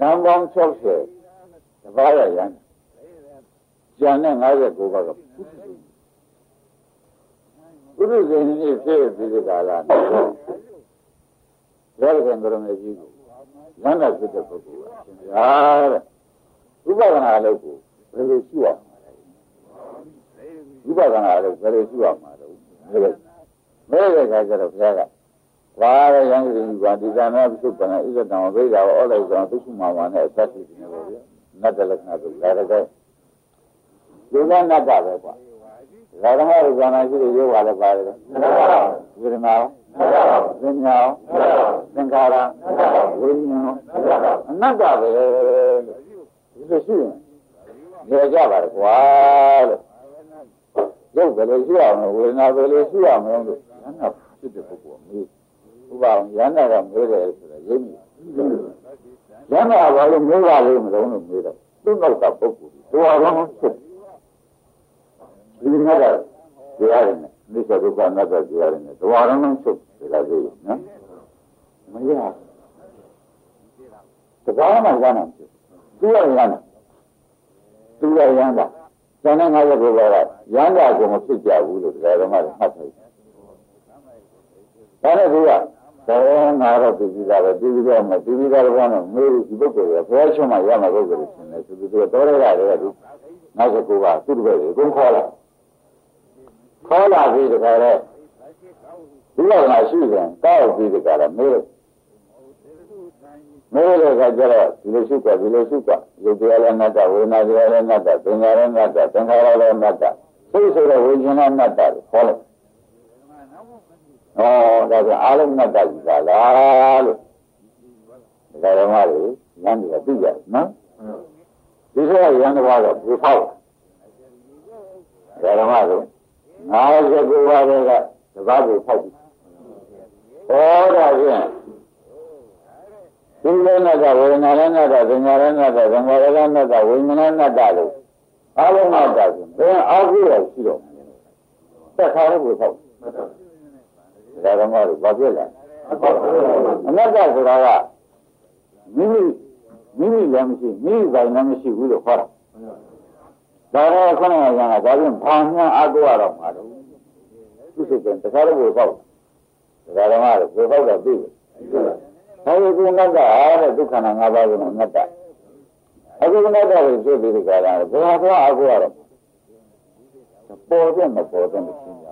ဟန်းပေါင်း60တပါးရရန်ကျန်တဲ့59ပါးကပုရိသေနိဖြစ်ပြီးဒီကလာဘုရားရှင်ကိုရမေကြီးကို လမ်းတော်ဖြစ်တဲ့ပုဂ္ဂိုလ်ကရှင်ဗျာတဲ့ဥပဒနာလို့ကိုဘယ်လိုရှိရမှာလဲဥပဒနာလို့ဘယ်လိုရှိရမှာလဲမဲတယ်မဲတဲ့ခါကျတော့ဘုရားကဘာရယံကြီးကဒီကနာပြစ်ပနာဣဇတံဝိဒါဝဩလိုက်ဆောင်သုမာဝါနဲ့အသက်ရှိနေပါဗျာနတ်တလက္ခဏာဆိုလာတဲ့ဒီကနတ်တာပဲကွာ ဓမ္မရဇာနာရှိတဲ့ယောဂလည်းပါတယ်ဝေဒနာသင်ညာသင်္ခါရဝိညာဉ်အနတ္တပဲဒီလိုရှိရင်ကြကြပါလေကွာလို့ရုပ်ဘယ်လိုရှိအောင်လဲဝေဒနာဘယ်လိုရှိအောင်လဲလို့ယန္တာဖြစ်တဲ့ပုဂ္ဂိုလ်မေးဥပအောင်ယန္တာကမေးတယ်ဆိုတော့ရိပ်မိယန္တာဘာလို့မေးပါလိမ့်မလို့လို့မေးတော့သူ့နောက်ကပုဂ္ဂိုလ်ဒီဟာတော့ဖြစ် ဒီနေ့ကတရားရမယ်နိစ္စဒုက္ခအနတ္တတရားရမယ်သဝရဏချုပ်ဒီလိုသေးနော်မရတကားမှရနိုင်တယ်သူရရနိုင်သူရရမ်းတာဇာနဲ့ငါရဲ့ဘုရားကရမ်းတာကိုမဖြစ်ကြဘူးလို့တရားဓမ္မတွေမှတ်ထားတယ်ဒါနဲ့ဘုရားဘောငါတော့ပြည်ပြီးသားပဲပြည်ပြီးတော့မပြည်ပြီးသားတော့မေးဒီပုဂ္ဂိုလ်ကဘုရားချုံမှရမှာပုဂ္ဂိုလ်ရှင်တယ်သူတို့တော်ရရတယ်ကနောက်တစ်ခုကသူ့တပည့်ကိုအကုန်ခေါ်လာ ခေါ်လာပြီးတခါတော့ဒီလောက်မှရှိတယ်တောက်ပြီးတခါတော့မေးလို့မေးလို့ကကြတော့ဒီလိုရှိကဒီလိုရှိကယုတ်တရားလည်းနတ်တဝေနာတရားလည်းနတ်တသင်္ခါရလည်းနတ်တသင်္ခါရလည်းနတ်တသိဆိုတော့ဝိညာဉ်လည်းနတ်တလို့ခေါ်လိုက်ဩဒါဆိုအားလုံးနတ်တကြီးပါလားလို့ဒါကြတော့မှလေလမ်းတွေကသိကြနော်ဒီဆိုရရန်တော်ကတော့ဘူဖောက်ဓမ္မတို့ 59ပါးတွေကတပတ်ကိုဖောက်ပြီးဟောတာဖြင့်ဒီလိုနဲ့ကဝေဒနာလည်းနဲ့တော့သင်္ညာလည်းနဲ့တော့သံဃာလည်းနဲ့တော့ဝိညာဉ်လည်းနဲ့တော့လို့အားလုံးနဲ့တော့ဘယ်အားကိုးရရှိတော့သက်ခါရဖို့ဖောက်ဒါကမှတော့ဘာဖြစ်လဲအနတ္တဆိုတာကမိမိမိမိလည်းမရှိမိမိပိုင်လည်းမရှိဘူးလို့ခေါ်တာ ဒါတော့ခဏကကဒါပြင်ဘာမှအကူရတော့မှာတော့သူစိတ်ကတခါတော့ဘယ်ပေါ့ဒါကမှတော့ဘယ်ပေါ့တော့သိတယ်အဲဒီကုဏတ္တအားတဲ့ဒုက္ခနာ၅ပါးကိုငတ်တာအခုကုဏတ္တကိုဖြစ်ပြီးဒီကရာဘယ်ဟာတော့အကူရတော့ပေါ်တဲ့မပေါ်တဲ့မရှင်းကြ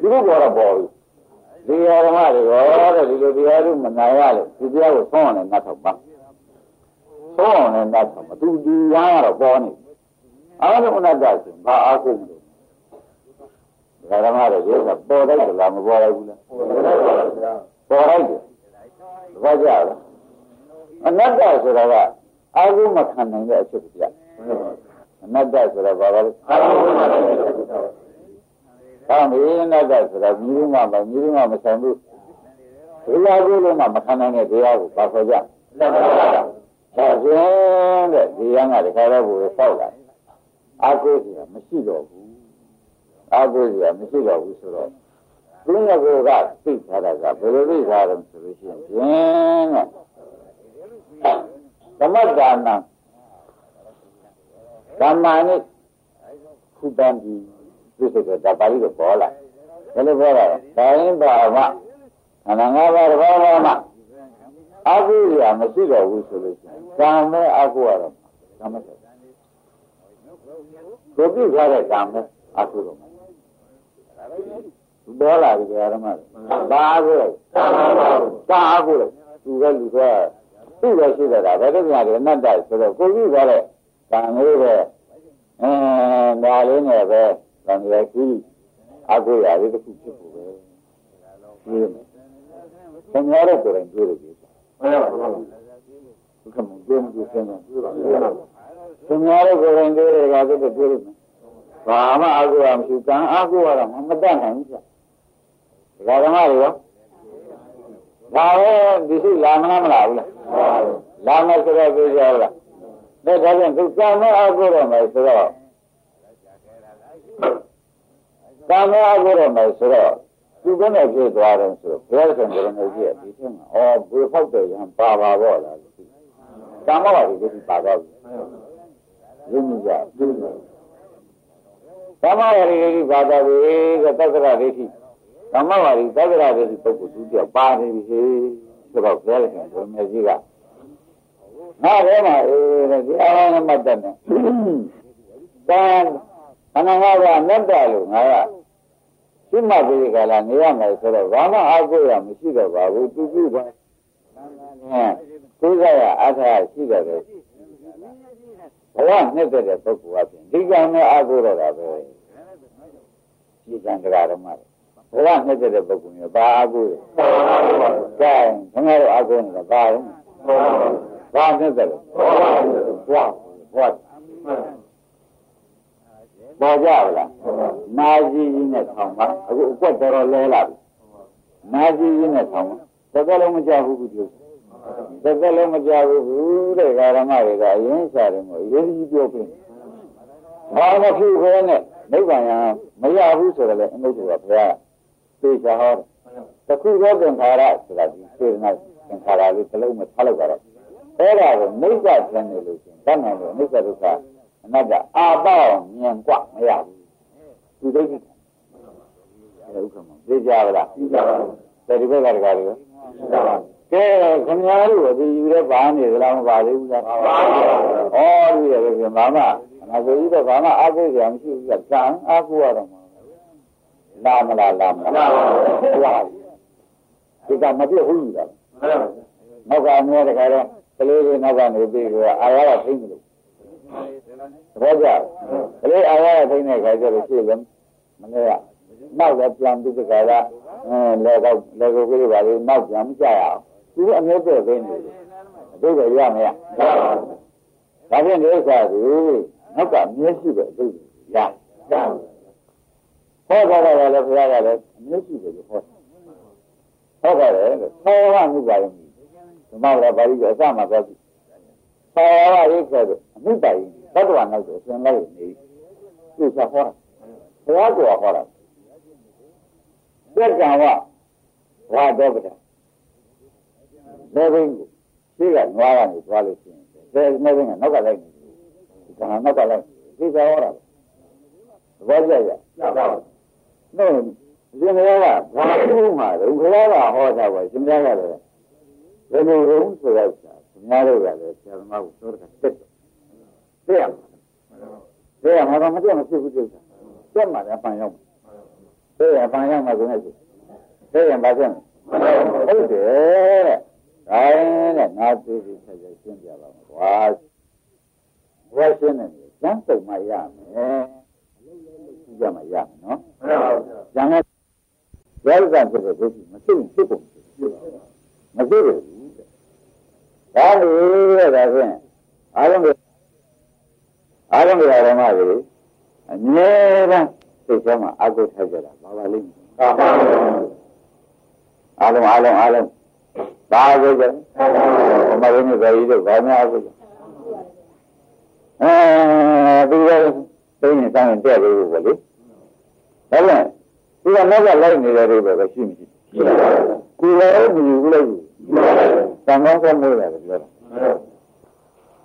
ဘူးဒီလိုပေါ်တော့ပေါ်ပြီဒီဓမ္မတွေရောတဲ့ဒီလိုတရားတွေမနိုင်ရလို့ဒီတရားကိုဆုံးအောင်လည်းငတ်တော့ပါ ဆုံးအောင်လည်းငတ်တော့မသူဒီရန်ကတော့ပေါ်နေအားလုံးအနတ္တဆိုဘာအားကိုမလို့ဓမ္မတွေရောပေါ်လိုက်ကြလားမပေါ်လိုက်ဘူးလားပေါ်လိုက်တယ်ဘာကြလဲအနတ္တဆိုတာကအာဟုမခံနိုင်တဲ့အဖြစ်ပြအနတ္တဆိုတာဘာလဲအာဟုမခံနိုင်တဲ့အဖြစ်ကောင်းပြီအနတ္တဆိုတာမြည်မှမမြည်မှမဆိုင်ဘူးဒီလာကိုလုံးမှမခံနိုင်တဲ့တရားကိုပါခေါ်ကြအနတ္တ ဒါရှင်တဲ့ဒီရန်ကတခါတော့ဘုရားဆောက်လာအာကိုစီကမရှိတော့ဘူးအာကိုစီကမရှိတော့ဘူးဆိုတော့သူငါကသိထားတာကဘယ်လိုသိထားတယ်ဆိုလို့ရှိရင်ဖြင့်သမတ္တနာဓမ္မာနိခုတံဒီပြည့်စုံတဲ့ပါဠိကိုပေါ်လာဘယ်လိုပေါ်လာလဲတိုင်းပါမအနငါးပါးတစ်ပါးပါမ အကုရမရှိတော့ဘူးဆိုလို့ရှိရင်ကံမဲ့အကုရတော့ကံမဲ့ကိုပြုထားတဲ့ကံမဲ့အကုတော့ပေါ်လာပြီဓမ္မဘာကိုလဲကာကိုလဲသူကလူကသူ့ရဲ့ရှိတဲ့တာဘယ်လိုများလဲအနတ္တဆိုတော့ကိုပြုထားတဲ့ကံလေးပဲအဲဒါလေးနဲ့ပဲသံဃာကြီးအကုရာလေးတစ်ခုဖြစ်ဖို့ပဲရှင်းမယ်သံဃာတော့ကိုယ်တိုင်တွေ့လို့ပြ တာမှန်ပါပါဘုရားမတွေ့မတွေ့စမ်းတယ်တွေ့ပါဘူးသံဃာတော့ကိုယ်တိုင်တွေ့တယ်ကတော့တွေ့လို့ဘာမှအကုရာမရှိကံအကုရာတော့မတတ်နိုင်ဘူးဗျဒါဓမ္မတွေရောဒါပဲဒီရှိလာမလားမလားဘူးလားလာမယ်ဆိုတော့ပြောကြလားဒါဒါဖြင့်သူကံမဲ့အကုရာမယ်ဆိုတော့ကံမဲ့အကုရမယ်ဆိုတော့ သူဘယ်နဲ့ဖြစ်သွားတယ်ဆိုတော့ဘုရားရှင်ကိုယ်နဲ့ကြည့်ဒီထင်မှာအော်ဘယ်ဖောက်တယ်ရန်ပါပါပေါ့လားဒီကံမောပါဒီဒီပါတော့ရင်းကြပြီကမ္မဝရီဒီပါတော့ပြီကသက္ကရာဒိဋ္ဌိကမ္မဝရီသက္ကရာဒိဋ္ဌိပုဂ္ဂိုလ်သူပြောပါနေပြီဆိုတော့ဘုရားရှင်ကိုယ်နဲ့ကြည့်ကငါထဲမှာအေးတဲ့ဒီအာရမတ္တနဲ့တန်ခန္ဓာငါးပါးနဲ့တက်လို့ငါက ရှိမှပြီးကြလားနေရမယ်ဆိုတော့ဘာမှအားကိုးရမရှိတော့ပါဘူးသူပြုပါကိုယ်ကရအထာရှိတယ်လေဘဝနှစ်သက်တဲ့ပုဂ္ဂိုလ်အပြင်ဒီကံနဲ့အားကိုးတော့တာပဲဒီကံတရားဓမ္မဘဝနှစ်သက်တဲ့ပုဂ္ဂိုလ်မျိုးဘာအားကိုးလဲကဲခင်ဗျားတို့အားကိုးနေတာဘာလဲဘာနှစ်သက်လဲဘဝဘဝ ပေါ်ကြလားနာကြီးကြီးနဲ့ထောင်ပါအခုအကွက်တော်တော်လဲလာပြီနာကြီးကြီးနဲ့ထောင်ပါတစ်သက်လုံးမကြဘူးဘူးပြောတစ်သက်လုံးမကြဘူးတဲ့ကာရမတွေကအရင်စားတယ်မို့ရေးကြီးပြောပြင်ဘာမဖြစ်ခဲနဲ့နိဗ္ဗာန်မရဘူးဆိုတော့လေအနုတ္တကဘုရားသိချဟောတခုသောသင်္ခါရဆိုတာဒီစေတနာသင်္ခါရလေးတစ်လုံးမထားလိုက်ပါတော့အဲ့ဒါကိုနိစ္စဆင်းနေလို့ရှင်တတ်နိုင်လို့နိစ္စဒုက္ခ 那个阿道念卦没有，你都是，有可能，这家伙啦，在这边干的干的，这肯定的，这有点把你给他们把这不干，哦，对对对，妈妈，那个有点把那阿哥两去一个干阿哥的嘛，拉么拉拉么拉，哇，这干嘛别会的，那个你看这个，这里头那个那边个，阿拉听不懂。 ဒီကမပြည့်ဘူးလားနောက်ကမြဲတခါတော့ကလေးတွေနောက်ကနေပြီးတော့အာရကသိမလို့သဘောကျကလေးအာရကသိတဲ့ခါကျတော့ရှိလည်းမနေရနောက်လည်းပြန်ပြီးတခါကအဲလေကောက်လေကောက်ကလေးပါလေနောက်ပြန်မကြရအောင်သူကအမျိုးပြည့်သိနေတယ်အတိတ်ကရမရဒါဖြင့်ဒီဥစ္စာကိုနောက်ကမျက်ရှိတဲ့အတိတ်ရရဟောကြတာလည်းဘုရားကလည်းအမျိုးရှိတယ်လို့ဟောဟောကြတယ်လို့ဆောဝမှုပါရင်ဓမ္မဝရပါဠိကအစမှပြောပြီဆောဝရိတ်ခဲ့တယ်အမှုတိုင် သတ္တဝါနောက်တော့အရှင်လိုက်နေသူကဟောတာဘုရားကဟောတာသက္ကံဝဝါတော့ကတာလေဘင်းကိုရှိကနွားကနေသွားလို့ရှိရင်လေနေဘင်းကနောက်ကလိုက်နေတယ်ဒီကံနောက်ကလိုက်ဒီကဟောတာဘောကြရနော်ရှင်ဘုရားကဘာလို့မှာလဲဘုရားကဟောတာပါရှင်ဘုရားကလည်းဘယ်လိုလုပ်ဆိုတော့ရှင်ဘုရားတို့ကလည်းဆရာသမားကိုပြောတာတက်တယ် သိရမှာသိရမှာမပြတ်မဖြစ်ဘူးသိတာတက်မှာလည်းပန်ရောက်သိရပန်ရောက်မှာကိုနဲ့သိရပါစမ်းဟုတ်တယ်ဒါနဲ့ငါသိပြီဆက်ဆက်ရှင်းပြပါမယ်ကွာဘယ်ရှင်းနေလဲကျမ်းစုံမှရမယ်ကြည့်ကြမှရမယ်နော်မှန်ပါဗျာကျန်တဲ့ယောဂဖြစ်တဲ့ဒုက္ခမသိဖြစ်ကုန်မသိဘူးဒါလို့တဲ့ဒါဖြင့်အားလုံးက အားလုံးကဓမ္မတွေအမြဲတမ်းစိတ်ထဲမှာအကုထားကြတာဘာပါလိမ့်မယ်အားလုံးအားလုံးအားလုံးဘာကိုကြဘုမရင်းနဲ့ဘယ်ကြီးတို့ဘာများကိုအဲဒီလိုသိရင်တောင်းတဲ့လို့ပဲလေဒါပြန်ဒီကနောက်ကလိုက်နေတဲ့တွေပဲရှိမရှိရှိပါဘူးကိုယ်လည်းမယူဘူးလို့သံဃာကမိုးတယ်ပြောတာ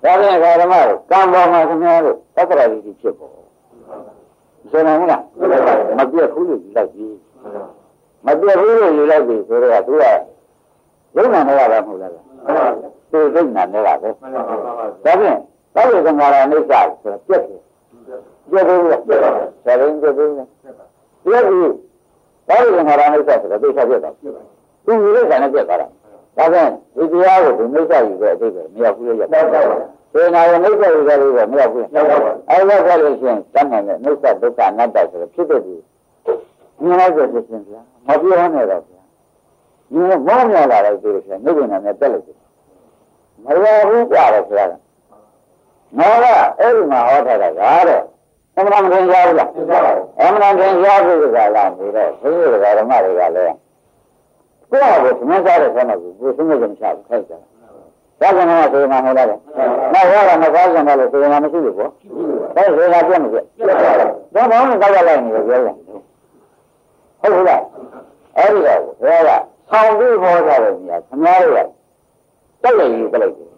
ဒါပြန်ဓမ္မကိုကံပေါ်မှာခင်ဗျားတို့သက္ကရာတိဖြစ်ပေါ်ဆိုနိုင်မလားမပြတ်ဘူးလို့ယူလိုက်ပြီမပြတ်ဘူးလို့ယူလိုက်ပြီဆိုတော့သူကရုံနာနဲ့ရတာမဟုတ်လားသူရုံနာနဲ့ရပဲဒါပြန်သောက်ရကံကာရအိဋ္ဌဆိုတော့ပြတ်တယ်ပြတ်ဘူးလားဆရာရင်းပြတ်ဘူးလားပြတ်ဘူးသောက်ရကံကာရအိဋ္ဌဆိုတော့သိချပြတ်တာသူယူလိုက်တာနဲ့ပြတ်သွားတာ ဒါပြန်ဒီတရားကိုဒီမိစ္ဆာယူတဲ့အတိတ်ကမရောက်ဘူးလေရောက်စေနာရဲ့မိစ္ဆာယူတဲ့လေးကမရောက်ဘူးအဲရောက်ခဲ့လို့ရှိရင်တတ်နိုင်တဲ့မိစ္ဆာဒုက္ခအနတ္တဆိုတော့ဖြစ်တဲ့ဒီမြင်လိုက်တဲ့ဖြစ်ရှင်ဗျာမပြောနဲ့တော့ဗျာဒီမောင်းမြလာလိုက်သေးတယ်ဗျာနိဗ္ဗာန်နဲ့တက်လိုက်တယ်မရဘူးကြတယ်ဆရာကနော်ကအဲ့ဒီမှာဟောထားတာကတော့အမှန်မတင်ကြဘူးလားအမှန်တင်ကြဘူးကလားနေတော့ဘုရားဓမ္မတွေကလည်း ကိုယ့်ဟာကိုသမစားတဲ့ဆန္ဒကိုကိုယ်ဆုံးမကြမချဘူးခိုက်ကြတာဒါကမှသေနာဟောတာလေနောက်ဟောတာမကောင်းကြတယ်လို့သေနာမရှိဘူးပေါ့ဒါသေနာပြတ်မပြတ်ဒါဘောင်းနဲ့တောက်ရလိုက်နေတယ်ပြောရင်ဟုတ်ဘူးလားအဲ့ဒီတော့ဘုရားကဆောင်းပြီးဟောတာတဲ့နေရာခမားတွေကတက်ရည်ပြလိုက်တယ်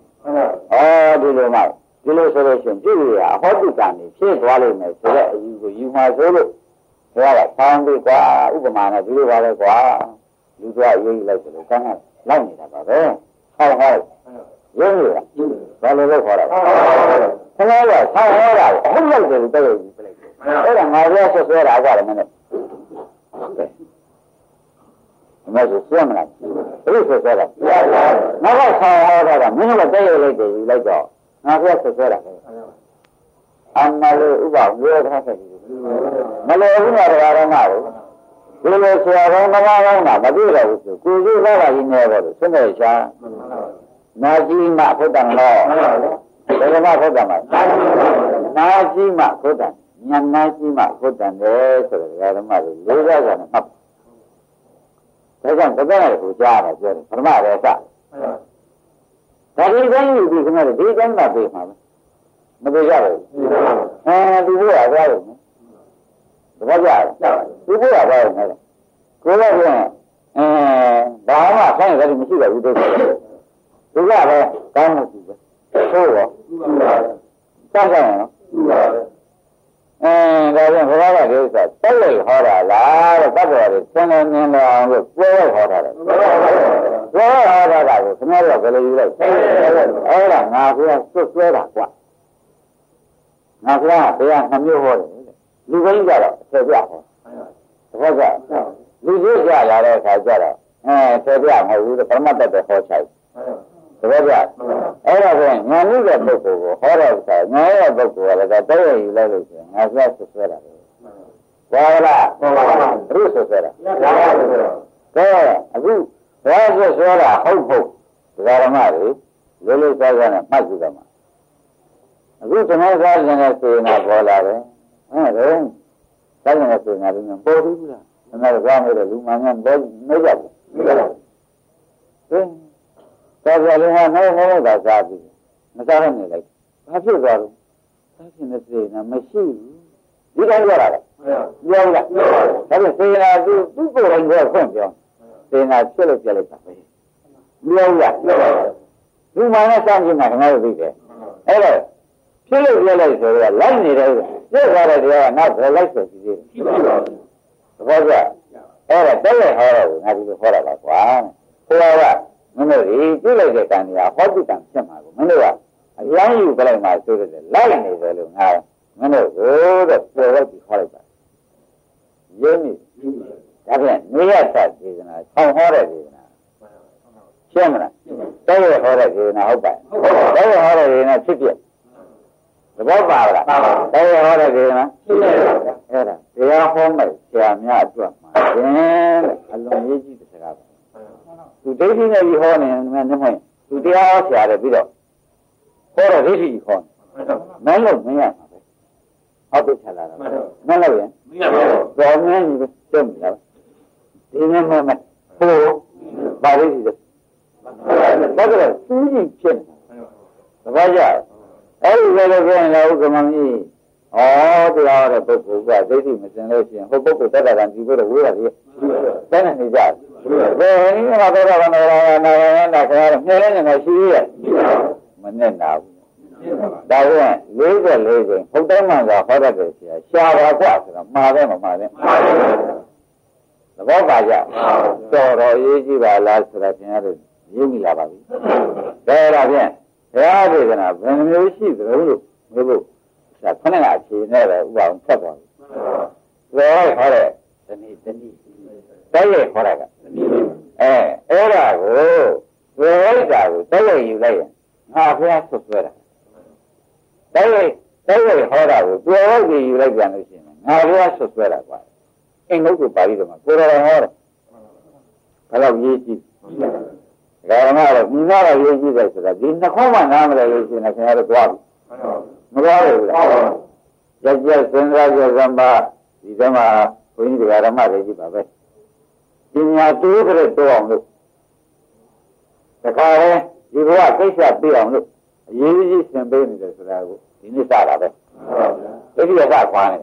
အော်ဒီလိုမှဒီလိုဆိုလို့ရှိရင်ပြည့်ရအဟောတုကံနေဖြစ်သွားလိမ့်မယ်ဆိုတော့အယူကိုယူမှာဆိုလို့ဘုရားကဆောင်းပြီးကွာဥပမာနဲ့ဒီလိုပါလေကွာ လူသွားရေးလိုက်တယ်လို့ကန်းကလိုက်နေတာပါပဲဟုတ်ဟုတ်ရင်းရဘာလို့လဲခေါ်တာခဏကဆောင်းဟောတာအဟုတ်လိုက်တယ်လို့ပြောရည်ပြလိုက်အဲ့ဒါငါပြောဆွဆွဲတာကြတယ်မင်းအမေဆိုဆွဲမလားဘယ်လိုဆွဆွဲတာနောက်ကဆောင်းဟောတာကမင်းကတဲ့ရလိုက်တယ်ယူလိုက်တော့ငါပြောဆွဆွဲတာအမလေးဥပဝေဒနာဆက်ပြီးမလို့ဘူးမှာတရားတော်မှာ ဒီလိုဆရာကောင်းသမားကောင်းတာမပြည့်တော့ဘူးဆိုကိုကြီးကားပါကြီးနေတော့လို့ဆွနေရှာနာကြီးမဖုဒ္ဒံလောဘယ်မှာဖုဒ္ဒံမှာနာကြီးမဖုဒ္ဒံညနာကြီးမဖုဒ္ဒံတယ်ဆိုတော့ဓမ္မတွေလေးစားကြတယ်မှတ်ဒါကြောင့်တကယ်ကိုကြားတာပြောတယ်ပရမရေစဒါဒီတိုင်းယူပြီးခင်ဗျားဒီတိုင်းမှပြေးမှာမပြေရဘူးအဲဒီလိုရသွားတယ် တပတ်ကြဒီဘုရားပါရဲ့နဲ့ကိုယ်ကပြန်အဲဘာမှဆိုင်ရတယ်မရှိတော့ဘူးတို့သူကပဲကောင်းလို့ရှိတယ်ဆိုတော့စောင့်ကြရအောင်အဲဒါပြန်ဘုရားကဒီဥစ္စာတက်လိုက်ဟောတာလားတဲ့တတ်တော်တွေသင်နေနေလို့အောင်လို့ပြောရဟောတာတယ်ပြောရဟောတာကကိုခင်ဗျားတို့ကဘယ်လိုယူလိုက်အဲ့ဒါငါဘုရားစွတ်ဆွဲတာကွာငါဘုရားဘုရားနှမျိုးဟောတယ် လူဘင်းကြတော့ဆယ်ပြဟောတပတ်ကလူကြီးကြလာတဲ့အခါကျတော့အဲဆယ်ပြမဟုတ်ဘူးပရမတ္တတဲ့ဟောချိုက်တပတ်ကအဲ့ဒါဆိုရင်ညာမှုတဲ့ပုဂ္ဂိုလ်ကိုဟောတဲ့အခါညာရဲ့ပုဂ္ဂိုလ်ကလည်းတဲ့ရယူလိုက်လို့ရှိရင်ငါဆက်ဆွဆွဲတာပဲဘာလားဘုဆွဆွဲတာကဲအခုဘာဆွဆွဲတာဟုတ်ဟုတ်ဒကာရမတွေလေးလေးစားစားနဲ့မှတ်ကြည့်တော့မှာအခုကျွန်တော်စားခြင်းနဲ့စေနာပေါ်လာတယ် ဟုတ်တယ်သတိုင်းနေဆိုငါလည်းပေါ်သေးဘူးလားခဏတော့ကြားနေတဲ့လူမှန်များပေါ်နေကြဘူးဟင်တော်ကြလည်းဟာနေနေသာစားပြီမစားရနေလိုက်ဘာဖြစ်သွားလို့စားဖြစ်နေစေနာမရှိဘူးဒီတိုင်းရတာလေပြောလားဒါပေမဲ့စေနာသူသူ့ကိုယ်တိုင်ကဖွင့်ပြောစေနာဖြစ်လို့ပြလိုက်တာပဲပြောလားလူမှန်နဲ့စမ်းကြည့်မှခင်ဗျားတို့သိတယ်အဲ့တော့ ဖြစ်လို့ပြလိုက်ဆိုတော့လိုက်နေတယ်ပြည့်သွားတဲ့တရားကနောက်ဘယ်လိုက်ဆိုကြည့်သေးလဲသဘောကျအဲ့ဒါတက်ရဟောတော့ငါဒီလိုဟောတာပါကွာဟိုကမင်းတို့ဒီပြည့်လိုက်တဲ့ကံတရားဟောတိကံဖြစ်မှာကိုမင်းတို့ကအရန်ယူကြလိုက်မှဆိုတဲ့လိုက်နေတယ်လို့ငါမင်းတို့ဟိုတဲ့ပြောလိုက်ပြီးခေါ်လိုက်ပါရင်းနေဒါပြန်နေရသဒေသနာဆောင်းဟောတဲ့ဒေသနာရှင်းမလားတက်ရဟောတဲ့ဒေသနာဟုတ်ပါတက်ရဟောတဲ့ဒေသနာဖြစ်ဖြစ် သဘောပါလားတရားဟောတဲ့ဒီမှာအဲ့ဒါတရားဟောမဲ့ဆရာများအတွက်မှာရှင်အလုံးရေးကြည့်တဲ့စကားပါသူဒိဋ္ဌိနဲ့ကြီးဟောနေတယ်မင်းမဟုတ်သူတရားဟောဆရာတယ်ပြီးတော့ဟောတော့ဒိဋ္ဌိကြီးဟောမင်းလို့မင်းရမှာပဲဟုတ်ပြီချလာတာမင်းလို့ရင်မင်းရပါဘူးတော်မင်းကြီးတုံးလာဒီနေ့မှမဟိုဘာလို့ဒီလဲဘာလို့သူကြီးဖြစ်သဘောကျ အဲ့ဒီလိုပြောရင်လည်းဥက္ကမကြီးဩတရားရတဲ့ပုဂ္ဂိုလ်ကဒိဋ္ဌိမစင်လို့ရှိရင်ဟိုပုဂ္ဂိုလ်တက်တာကဒီဘက်တော့ဝေးတာကြီးတန်းနေကြဘယ်နည်းမှာတော့တော့နာနာနာနာခါရမြဲနေနေရှိရဲ့မနဲ့နာဘူးဒါပြန်44ချိန်ဟုတ်တိုင်းမှသာဟောတတ်တယ်ဆရာရှားပါကွာဆိုတော့မှားတယ်မမှားတယ်သဘောပါကြတော်တော်ရေးကြည့်ပါလားဆိုတော့ခင်ဗျားတို့ရင်းမိလာပါပြီဒါရဖြင့် ဘုရားဒေသနာဘယ်မျိုးရှိသလဲလို့မေးဖို့ဒါခဏကအခြေနဲ့ပဲဥပအောင်ဆက်သွားပြီ။ဘယ်ဟောတဲ့တနည်းတနည်းတိုက်ရိုက်ဟောတာကအဲအဲ့ဒါကိုဘယ်လိုက်တာကိုတိုက်ရိုက်ယူလိုက်ရင်ငါဘုရားဆွဆွဲတာတိုက်ရိုက်တိုက်ရိုက်ဟောတာကိုဘယ်လိုက်ပြီးယူလိုက်ပြန်လို့ရှိရင်ငါဘုရားဆွဆွဲတာကွာအင်္ဂုတ္တပါဠိတော်မှာကိုယ်တော်ဟောတယ်ဘယ်လောက်ရေးကြည့် ဓမ္မတော့ဒီနာတော့ရေးကြည့်တယ်ဆိုတာဒီနှခေါင်းမှနားမလဲလို့ရှိရင်ခင်ဗျားတို့သွားပြီမသွားဘူးလားကြက်ကြက်စဉ်းစားကြစမ်းပါဒီကမှာဘုန်းကြီးဓမ္မတွေကြည့်ပါပဲပညာတိုးတဲ့တိုးအောင်လို့တခါလဲဒီဘဝကိစ္စပြအောင်လို့အရေးကြီးသင်ပေးနေတယ်ဆိုတာကိုဒီနေ့စတာပဲဒိဋ္ဌိရကခွာနေ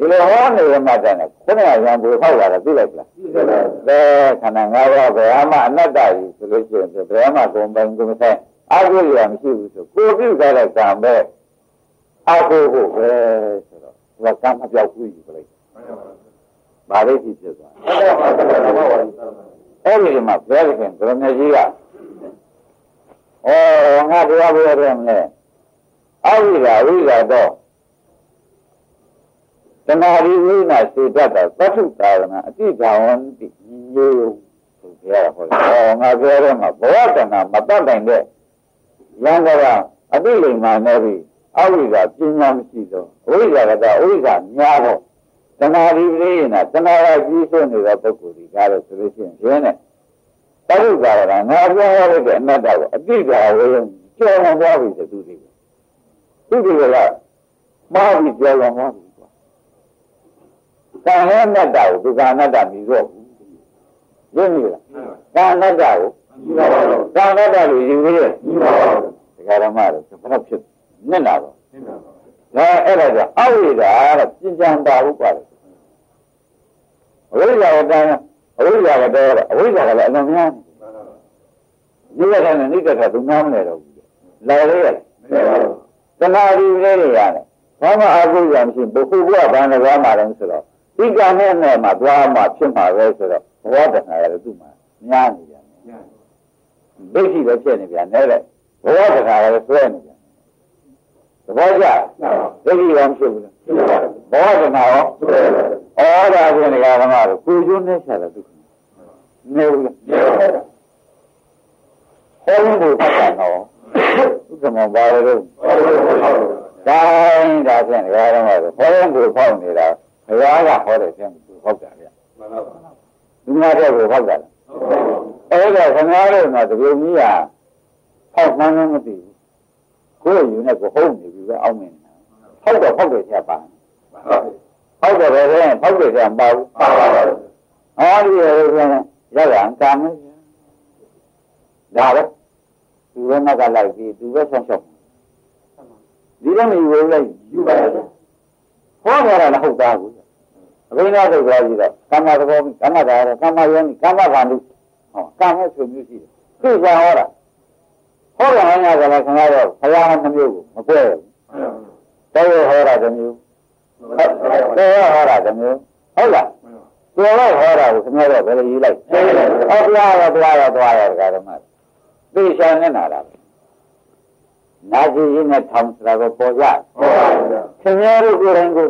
ဒီလိုဟောနေရမှတည်းခုနကရံပူဖောက်လာတာသိလိုက်လားသိပါဘူးဘယ်ခန္ဓာ၅ပါးဘယ်မှအနတ္တကြီးဆိုလို့ရှိရင်ဘယ်မှကုန်ပိုင်ကုန်ဆိုင်အကုသိုလ်ရမရှိဘူးဆိုကိုပြုကြတဲ့ကံပဲအကုသိုလ်ပဲဆိုတော့ဘယ်ကံမပြောက်ဘူးယူပလိုက်ဘာလို့ဖြစ်ဖြစ်သွားအဲ့ဒီမှာဘယ်လိုခင်ဘယ်လိုကြီးကဩငါတရားပြောရတယ်မလဲအဝိဇ္ဇာဝိဇ္ဇာတော့ တဏှာဒီဝိနာစေတတ်တာသတ္ထုတာရဏအတိဒါဝန္တိညို့ဆိုပြရဟောတယ်။ငါပြောရမှာဘဝတဏှာမတတ်နိုင်တဲ့ရံကအတိလိမ္မာနေပြီအဝိဇ္ဇာပညာမရှိတော့ဝိဇ္ဇာကအဝိဇ္ဇာများတော့တဏှာဒီဝိနာတဏှာကကြီးစွနေတဲ့ပုဂ္ဂိုလ်ဒီကားလို့ဆိုလို့ရှိရင်ရင်းနဲ့သတ္ထုတာရဏငါပြောရတဲ့အနတ္တကိုအတိဒါဝေကျော်လွန်သွားပြီဆိုသူဒီသူဒီကမာပြီးကျော်လွန်သွားပြီ ကံနဲ့အနတ္တကိုသူကအနတ္တမြည်တော့ဘူးရင်းပြီလားကံအနတ္တကိုကံအနတ္တလို့ယူပြီးတယ်ဒကာရမတို့ဘယ်တော့ဖြစ်နစ်လာတော့ဒါအဲ့ဒါကြောင့်အဝိဒါတဲ့ပြင်ကြံပါဘူးပါတယ်အဝိဇ္ဇာကတည်းကအဝိဇ္ဇာကတည်းကအဝိဇ္ဇာကလည်းအလုံးများနေရတဲ့နိစ္စကသူများမလဲတော့ဘူးလာရရတဏှာဒီလေးတွေရတယ်ဘာမှအကုသိုလ်မရှိဘူးဘုခုဘုရားဘာနဲ့ဘာမှလည်းဆိုတော့ ဒီကနဲ့နဲ့မှသွားမှဖြစ်မှာပဲဆိုတော့ဘောတခါလည်းသူ့မှာများနေပြန်တယ်ဒိဋ္ဌိပဲဖြစ်နေပြန်နေတဲ့ဘောတခါလည်းဆွဲနေပြန်သဘောကျဒိဋ္ဌိရောမဖြစ်ဘူးလားဘောတခါရောဩဒါဖြင့်ဒကာဓမ္မတို့ကိုကျိုးနဲ့ဆက်တယ်သူနေဘူးလားဟောင်းကိုဖတ်တာတော့ဥက္ကမပါရတော့တိုင်းဒါဖြင့်ဒကာဓမ္မတို့ဟောင်းကိုဖောက်နေတာ ဘုရားကဟောတယ်ပြန်သူဟောက်တာဗျမှန်ပါပါဒီမှာတော့ကိုဟောက်တာအဲ့ဒါခင်ဗျားတို့ကတကယ်ကြီးကဟောက်မှန်းမသိဘူးကိုယ်ယူနဲ့ကိုဟုတ်နေပြီပဲအောက်မင်းဟောက်တော့ဟောက်တယ်ချက်ပါဟုတ်တယ်ပဲဟုတ်တယ်ကမပါဘူးပါပါပါဟောဒီလိုဆိုရင်ရောက်ရံကံမယ်ဒါပဲသူဘက်ကလိုက်ပြီးသူပဲဆောင်းရှောက်ဒီလိုမျိုးဝေလိုက်ယူပါရဲ့ဟောကြတာလည်းဟုတ်သားဘူး အဘိဓါသုတ်သွားပြီးတော့ကမ္မသဘောကမ္မဒါရကမ္မယောနိကမ္မဗန္ဓုဟောကံမဲ့ဆိုမျိုးရှိတယ်သိကြဟောတာဟောတာဟောတာကလည်းခင်ဗျားတို့ဘုရားနှမျိုးကိုမကွဲဘူးတော်ရဟောတာတစ်မျိုးတော်ရဟောတာတစ်မျိုးဟုတ်လားတော်ရဟောတာကိုခင်ဗျားတို့ဘယ်လိုယူလိုက်ဟောတရားရောတရားရောသွားရောဓမ္မသိချာနေတာလားနာကြည့်ရင်းနဲ့ထောင်စရာကိုပေါ်ကြခင်ဗျားတို့ကိုယ်တိုင်ကို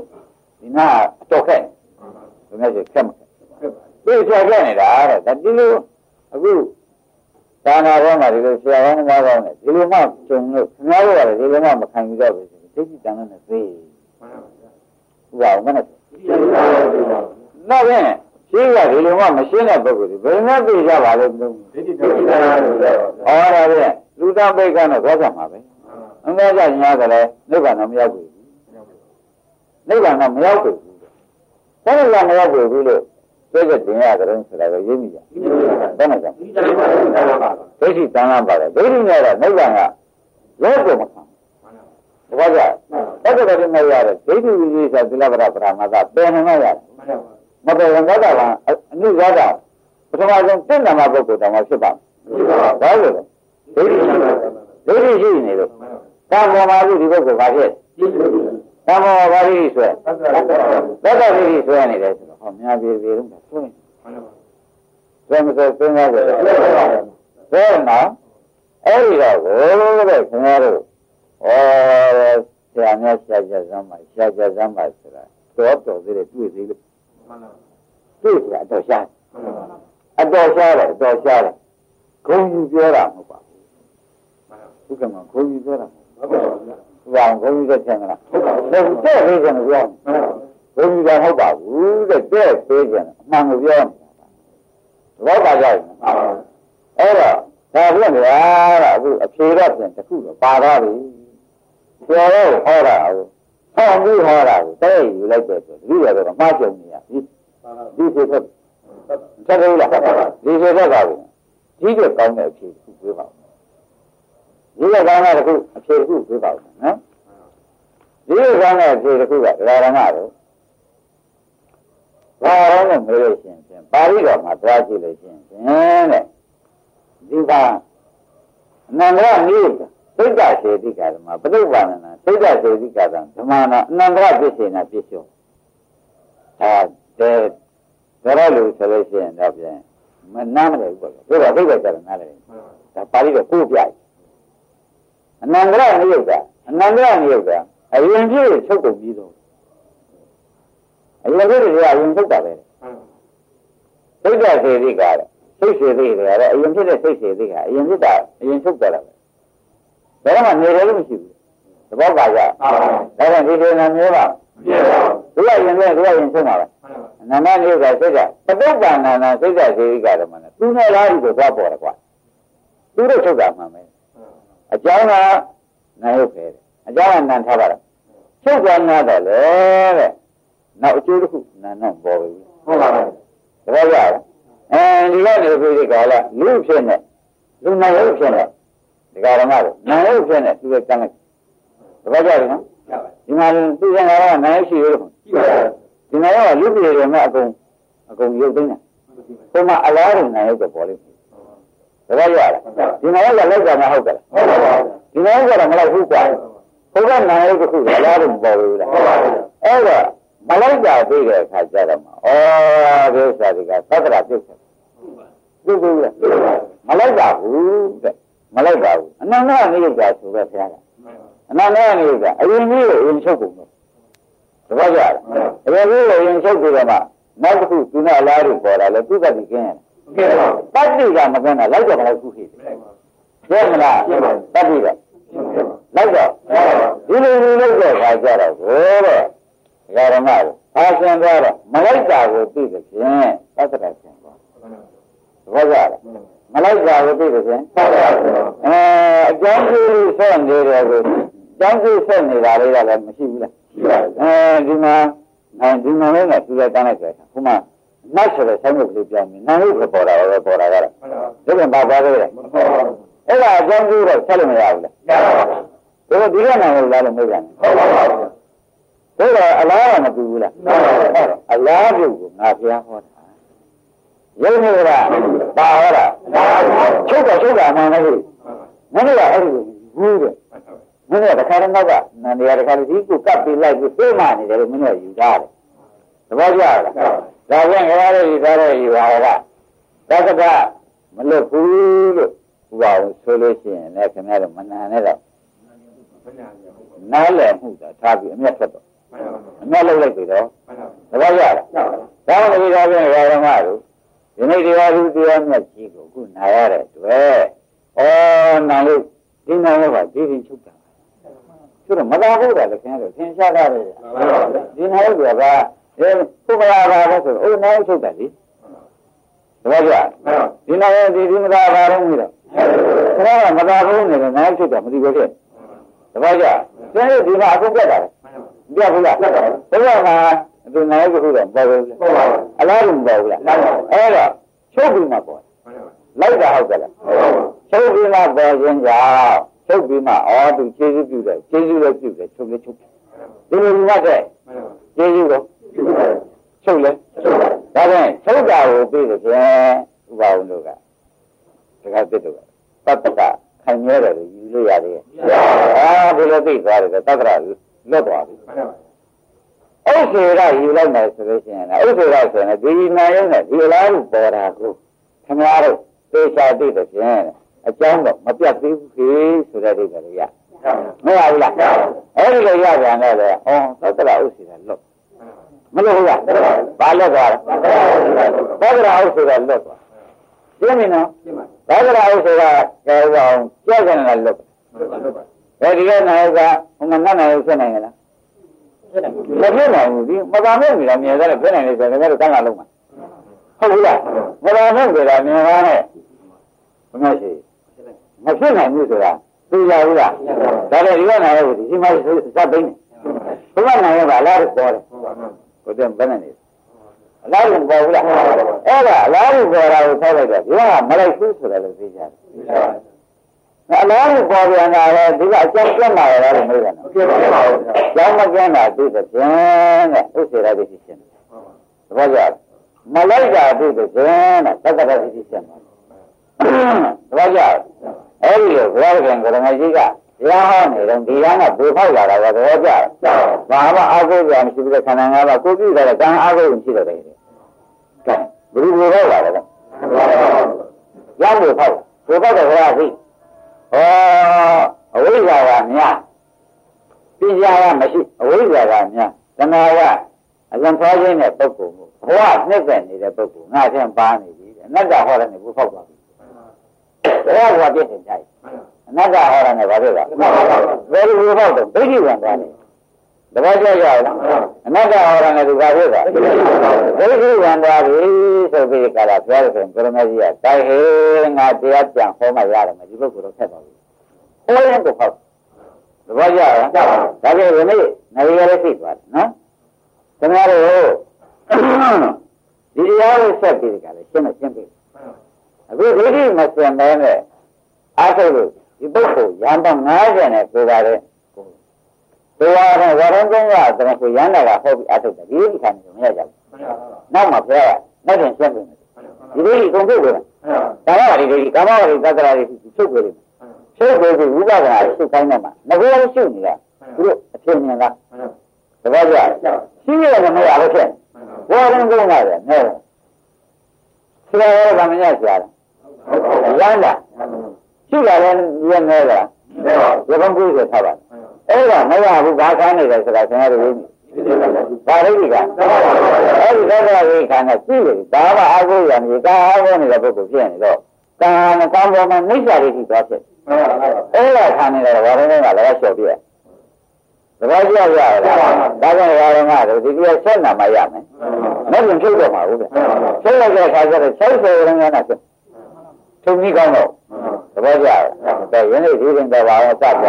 ဒီနာတော့ခဲ့ ဘယ်နဲ့ဆက်ဆက်မသိချာခဲ့နေတာတဲ့ဒါဒီလိုအခုဒါနာဘောမှာဒီလိုဆရာကောင်းသမားကောင်းနဲ့ဒီလိုမှကျုံလို့ခင်ဗျားတို့ကလည်းဒီလိုမှမခံယူတော့ဘူးဒိဋ္ဌိတန်နဲ့သိဟုတ်ပါဘူးမနဲ့နောက်ပြန်ရှင်းကဒီလိုမှမရှင်းတဲ့ပုဂ္ဂိုလ်ဒီဘယ်နဲ့သိကြပါလဲဒိဋ္ဌိတန်ဟောတာပြန်လူသားပိတ်ကတော့သွားကြမှာပဲအမှန်တရားညာကလည်းနိဗ္ဗာန်တော့မရောက်ဘူးနိဗ္ဗာန်တော့မရောက်ဘူး ဘယ်လိုမရောက်ဘူးလို့သိတဲ့တင်ရတယ်ဆိုတာကိုရေးမိကြဘယ်နဲ့ကြောင့်ဒိဋ္ဌိတန်ပါတယ်ဒိဋ္ဌိနဲ့တော့နိဗ္ဗာန်ကလောကမခံတပည့်ကြအဲ့ဒါတည်းမရတယ်ဒိဋ္ဌိဝိသေသသီလပရပရမသပယ်နေမရတယ်မပယ်ရင်တော့ကအနုရတာပထမဆုံးတင့်နာမပုဂ္ဂိုလ်တောင်မှဖြစ်ပါဘာလို့လဲဒိဋ္ဌိဒိဋ္ဌိရှိနေလို့ကာမောမာဟုဒီပုဂ္ဂိုလ်ဘာဖြစ် ကာမောမာဘာလို့ဆွဲသတ္တဒိဋ္ဌိဆွဲနေတယ်ဆိုတော့ဟောများပြေပြေလုံးဆွဲဆွဲမဆွဲဆွဲနေတယ်ဆွဲနော်အဲ့ဒီတော့ဘိုးတဲ့ခင်ဗျားတို့ဩဆရာများဆရာကြစမ်းပါဆရာကြစမ်းပါဆိုတာတော့တော်သေးတယ်တွေ့သေးလို့တွေ့ကြအတော်ရှားအတော်ရှားတယ်အတော်ရှားတယ်ဂုံယူပြောတာမဟုတ်ပါဘူးဘုရားကဂုံယူပြောတာမဟုတ်ပါဘူး။ ဘာဂုံယူတဲ့ဆင်ကလားဟုတ်ပါဘူး။တဲ့သေးတယ်ပြောဂုံယူတာဟုတ်ပါဘူးတဲ့တဲ့သေးတယ်အမှန်ကိုပြောနေတာ။ဘောပါကြတယ်။အဲ့တော့ဒါဖြစ်နေတာကအခုအဖြေတော့ပြန်တစ်ခုတော့ပါသွားပြီ။ကျော်တော့ဟောတာကိုဟောပြီးဟောတာကိုတဲ့ယူလိုက်တဲ့ဆိုဒီရတော့မှားကြုံနေရပြီ။ဒီဖြစ်ဖြစ်ဆက်လို့လားဒီဖြစ်ဖြစ်ပါဘူး။ကြီးတဲ့ကောင်းတဲ့အဖြေတစ်ခုပြောပါဦး။ ဒီကကောင်းတဲ့တစ်ခုအဖြေတစ်ခုပြောပါဦးနော်။ဒီကကောင်းတဲ့အဖြေတစ်ခုကဒကာရမတို့ဘာရောလို့မေးလို့ရှိရင်ပါဠိတော်မှာသွားကြည့်လို့ရှိရင်တဲ့ဒီကအနန္တရနိယစိတ်တစေတိကဓမ္မပဋိပါဏနာစိတ်တစေတိကဓမ္မနာအနန္တရပစ္စေနာပစ္စယောအဲဒီတော့လို့ဆိုလို့ရှိရင်တော့ပြန်မနားမလဲဘူးပေါ့ဒါတော့သိပဲကြတယ်နားတယ်ဒါပါဠိတော်ကိုပြည့် အနန္တရနိယကအနန္တရနိယကအရင်ပြည့်ချုပ်ကုန်ပြီးတော့အရင်ပြည့်တွေကအရင်ချုပ်တာပဲစိတ်တစေတိကတဲ့စိတ်စေသိတယ်ကတော့အရင်ဖြစ်တဲ့စိတ်စေသိကအရင်ဖြစ်တာအရင်ထုတ်သွားတာပဲဒါကမှနေတယ်လို့မရှိဘူးသဘောပါကြဒါကြောင့်ဒီလိုနာမျိုးပါသူကရင်နဲ့သူကရင်ဆုံးပါပဲအနန္တမျိုးကစိတ်ကပတုပ္ပန္နာနာစိတ်ကစေသိကဓမ္မနဲ့သူနဲ့လားဒီကိုသွားပေါ်တယ်ကွာသူတို့ထုတ်တာမှန်မယ် အကြောင်းကနာရုပ်ပဲအကြောင်းကနန်ထားပါတော့ချုပ်သွားနာတယ်လေတဲ့နောက်အကျိုးတစ်ခုနာတော့ပေါ်ပြီဟုတ်ပါဘူးသဘောကျလားအဲဒီကနေပြီးဒီကလာလူဖြစ်နေလူနာရုပ်ဖြစ်နေဒီကရမတို့နာရုပ်ဖြစ်နေသူကကမ်းလိုက်တပတ်ကြတယ်နော်ဒီမှာသူကငါကနာရုပ်ရှိရလို့ရှိပါတယ်ဒီနာရုပ်ကလူပြည်တွေနဲ့အကုန်အကုန်ရုပ်သိမ်းတာဟိုမှာအလားတူနာရုပ်ကပေါ်လိမ့်မယ် တပတ်ကြလားဒီနာရုပ်ကလောက်ကြမှာဟုတ်ကဲ့ဟုတ်ပါဘူးဒီနာရုပ်ကတော့မလောက်ဘူးကွာဟိုကနာရုပ်တစ်ခုအလားတူပေါ်ဘူးလားဟုတ်ပါဘူးအဲ့တော့မလိုက်ကြပြီးတဲ့အခါကျတော့မှာဩဒီဥစ္စာတွေကသတ္တရာပြုတ်တယ်ပြုတ်ဘူးလားမလိုက်ပါဘူးတဲ့မလိုက်ပါဘူးအနန္တနိယုတ်တာဆိုတော့ဘုရားကအနန္တနိယုတ်တာအရင်ကြီးကိုအရင်ချုပ်ကုန်တယ်တပည့်ကြအရင်ကြီးကိုအရင်ချုပ်ပြီးတော့မှနောက်တစ်ခုသူနဲ့အလားတူပေါ်လာလဲသူကတိကင်းရတယ် ပတ္တိကမကင်းတာလိုက်တော့မလိုက်ဘူးဖြစ်တယ်ပြောမလားပတ္တိကလိုက်တော့ဒီလိုလိုလုပ်တဲ့အခါကျတော့ဘိုးတဲ့ဓမ္မကိုအာဆင်သွားတော့မလိုက်တာကိုသိတဲ့ဖြင့်သတ္တရဆင်သွားဘောကြလားမလိုက်တာကိုသိတဲ့ဖြင့်သတ္တရဆင်အဲအကြောင်းကျိုးဆက်နေတယ်ကိုအကြောင်းကျိုးဆက်နေတာလေးကလည်းမရှိဘူးလားရှိပါဘူးအဲဒီမှာအဲဒီနာလေးကသူရတန်းလိုက်ကြတာခုမှ နောက်ဆိုတဲ့ဆိုင်မှုကလေးပြောင်းနေနာလေးပဲပေါ်တာပဲပေါ်တာကတော့ဒီကဘာပါလဲအဲ့ဒါအကြောင်းကြီးတော့ဆက်လို့မရဘူးလားဒီကဒီကနာလို့လားလို့မေးပြန်ဟုတ်ပါဘူးဒါတော့အလားကမတူဘူးလားအလားပြုတ်ကိုငါဘုရားဟောတာရုပ်နေတာပါဟောတာချုပ်တော့ချုပ်တာမှန်တယ်လို့မင်းကအဲ့ဒီဘူးတဲ့မင်းကတခါတော့နောက်ကနန္ဒီရတခါဒီကိုကပ်ပြီးလိုက်ပြီးသိမှနေတယ်လို့မင်းကယူထားတယ်သဘောကျလား ဒါပြန်ရရယူထားတဲ့ယူပါကသက္ကတမလွတ်ဘူးလို့ဥပအောင်ဆိုလို့ရှိရင်လည်းခင်ဗျားတို့မနာနဲ့တော့နားလည်မှုသာထားပြီးအမျက်ထွက်တော့အမျက်လောက်လိုက်ပြီတော့သဘောကျလားဒါမှမဟုတ်ဒါပြန်ရရမှာတို့ဒီနေ့တရားသူတရားမြတ်ကြီးကိုခုနာရတဲ့တွေ့ဩနာလို့ဒီနာရောကဒီရင်ချုပ်တာဆိုတော့မသာဘူးတာလည်းခင်ဗျားတို့သင်ရှားတာပဲဒီနာရောကဘာ အဲခုမလာပါဘူးဆိုတော့အိုးနာရောချုပ်တာလေတပည့်ကြဒီနာရောဒီဒီမသာပါတော့ဘူးတော့ခဏကမသာဘူးနေတယ်နာရောချုပ်တာမသိဘူးတဲ့တပည့်ကြကျန်ဒီမှာအခုပြတ်တာလေပြတ်ဘူးလားပြတ်တယ်ဘယ်မှာဒီနာရောခုတော့ပေါ်ဘူးလားအလားတူမပေါ်ဘူးလားအဲ့တော့ချုပ်ပြီးမှပေါ်လိုက်တာဟုတ်ကဲ့လားချုပ်ပြီးမှပေါ်ခြင်းကြောင့်ချုပ်ပြီးမှအော်သူခြေစုပြုတယ်ခြေစုလည်းပြုတယ်ချုပ်လည်းချုပ်တယ်ဒီလိုမှတ်တဲ့ခြေစုတော့ ချုပ်လဲဒါဖြင့်ချုပ်တာကိုသိတဲ့ဖြင့်ဥပဝုံတို့ကတခါသိတော့တတ္တကခိုင်မြဲတယ်လို့ယူလို့ရတယ်အာဒီလိုသိသွားတယ်တတ္တကလွတ်သွားပြီဥစ္စေရယူလိုက်မယ်ဆိုလို့ရှိရင်လည်းဥစ္စေရဆိုရင်ဒီနာယုံနဲ့ဒီအလားတူပေါ်တာကိုခင်ဗျားတို့သိချာသိတဲ့ဖြင့်အကြောင်းတော့မပြတ်သေးဘူးခေဆိုတဲ့ဒိဋ္ဌိတွေရမရဘူးလားအဲ့ဒီလိုရပြန်တော့လေဟောသတ္တရဥစ္စေရလွတ် မလွတ်ဘူးလားဘာလွတ်သွားလဲသတ္တရဥစ္စေရလွတ်သွားရှင်းပြီနော်သတ္တရဥစ္စေရကဲအောင်ကြောက်ကြတယ်လွတ်အဲဒီကနာယကဟိုမှာနတ်နာယဖြစ်နိုင်လားမဖြစ်နိုင်ဘူးဒီမသာမဲ့နေတာမြင်တယ်ဖြစ်နိုင်တယ်ဆိုတော့လည်းကန်းလာလုံးမှာဟုတ်ဘူးလားမသာမဲ့နေတာမြင်တာနဲ့ဘယ်မှာရှိမဖြစ်နိုင်ဘူးဆိုတာသိကြဘူးလားဒါလည်းဒီကနာရဲ့ဒီမှာစပ်သိနေဘုရားနာရဲ့ကအလားတူပေါ်တယ် ကိုယ်တည်းဘယ်နဲ့နေအလားတူပေါ်ဘူးလားအဲ့ဒါအလားတူပေါ်တာကိုဆောက်လိုက်တော့ဒီကမလိုက်ဘူးဆိုတာလည်းသိကြတယ်အလားတူပေါ်ပြန်တာလေဒီကအကျဉ်းကျက်လာရတယ်လို့မေးတယ်နော်ကျက်ပါဘူး။ကျောင်းမကျန်းတာသိတဲ့ဖြင့်တဲ့ဥစ္စေရတိရှိရှင်။သဘောကျလား။မလိုက်တာသိတဲ့ဖြင့်တဲ့သက္ကတတိရှိရှင်။သဘောကျလား။အဲ့ဒီလိုဘုရားရှင်ကရမကြီးကတ ရားဟောနေတော့ဒီကံကဘူဖောက်လာတာကသဘောကျလား။ဘာမှအာဟုကြမရှိဘူးခန္ဓာငါးပါးကိုကြည့်တယ်ကံအာဟုရှိတယ်တဲ့။ကဲဘယ်လိုဘူဖောက်လာလဲ။ရောက်ဘူဖောက်ဘူဖောက်တဲ့ဘုရားသိဟောအဝိဇ္ဇာကများပညာကမရှိအဝိဇ္ဇာကများတဏှာကအရင်ဖွားခြင်းတဲ့ပုဂ္ဂိုလ်ကိုဘဝနှစ်သက်နေတဲ့ပုဂ္ဂိုလ်ငါချင်းပါနေပြီတဲ့အနတ္တဟောတယ်နဲ့ဘုဖောက်သွားပြီဘဝကပြည့်တင်ကြိုက် အနတ္တဟောတယ်နဲ့ဘာဖြစ်လဲဘယ်လိုဘုဖောက်တော့ဒိဋ္ဌိဝင်သွားတယ်တပည့်ကြရလားအနတ္တဟောတယ်နဲ့သူဘာဖြစ်လဲဒိဋ္ဌိဝင်သွားပြီဆိုပြီးကြတာပြောတယ်ဆိုရင်ဘုရမကြီးကတိုက်ဟေးငါတရားပြန်ဟောမှရတယ်မဒီပုဂ္ဂိုလ်တော့ဆက်ပါဘူးဟောရင်ကိုဖောက်သဘောကျလားဒါကြောင့်ဒီနေ့နေရလည်းသိသွားတယ်နော်ခင်ဗျားတို့ဒီတရားကိုဆက်ပြီးကြတယ်ရှင်းမရှင်းပြီအခုဒိဋ္ဌိမစင်မဲနဲ့အားထုတ်လို့ ဒီပုဂ္ဂိုလ်ရံပေါင်း90နဲ့ပြောပါတယ်ဘုရားကဝရံသုံးရတဲ့ကိုရန်တာကဟောပြီးအားထုတ်တယ်ဒီဒီခံနေမရကြဘူးနောက်မှဘုရားကနောက်ပြန်ရှင်းပြီဒီဒိဋ္ဌိကုန်ထုတ်တယ်ကာမဝါဒီဒိဋ္ဌိကာမဝါဒီသက္ကရာတွေချုပ်ပြီချုပ်ပြီဝိပဿနာရှုခိုင်းတော့မှငကောရှုနေတာသူတို့အဖြစ်မြင်လားတပည့်ကြရှိရတယ်မရလို့ဖြစ်ဝါရင်ကုန်ရတယ်နဲဆရာရောဗမညဆရာရမ်းတာ ရှိတာလည်းရနေလားရပံကူးဆိုထားပါအဲ့ဒါမရဘူးဘာခန်းနေတယ်ဆိုတာဆရာတို့ဝိညာဘာရိတိကအဲ့ဒီသက္ကရာဝိခန္ဓာရှိတယ်ဒါမှအာဟုရမြေကာအာဟုနေတဲ့ပုဂ္ဂိုလ်ဖြစ်နေတော့ကာမကောင်းပေါ်မှာမိစ္ဆာဒိဋ္ဌိသွားဖြစ်အဲ့ဒါခံနေတယ်ဘာလို့လဲကလည်းလျှော့ပြည့်သဘောကျရရလားဒါကြောင့်ရာရမတို့ဒီကြီးဆက်နာမရမယ်မဟုတ်ရင်ဖြုတ်တော့မှာဟုတ်ကဲ့ဆက်လိုက်တဲ့အခါကျတော့60ရင်းနဲ့ဖြစ်ထုံကြီးကောင်းတော့သ ဘောကျလားဒါယနေ့ဒီရင်တော့ဘာဝစပ်ပြ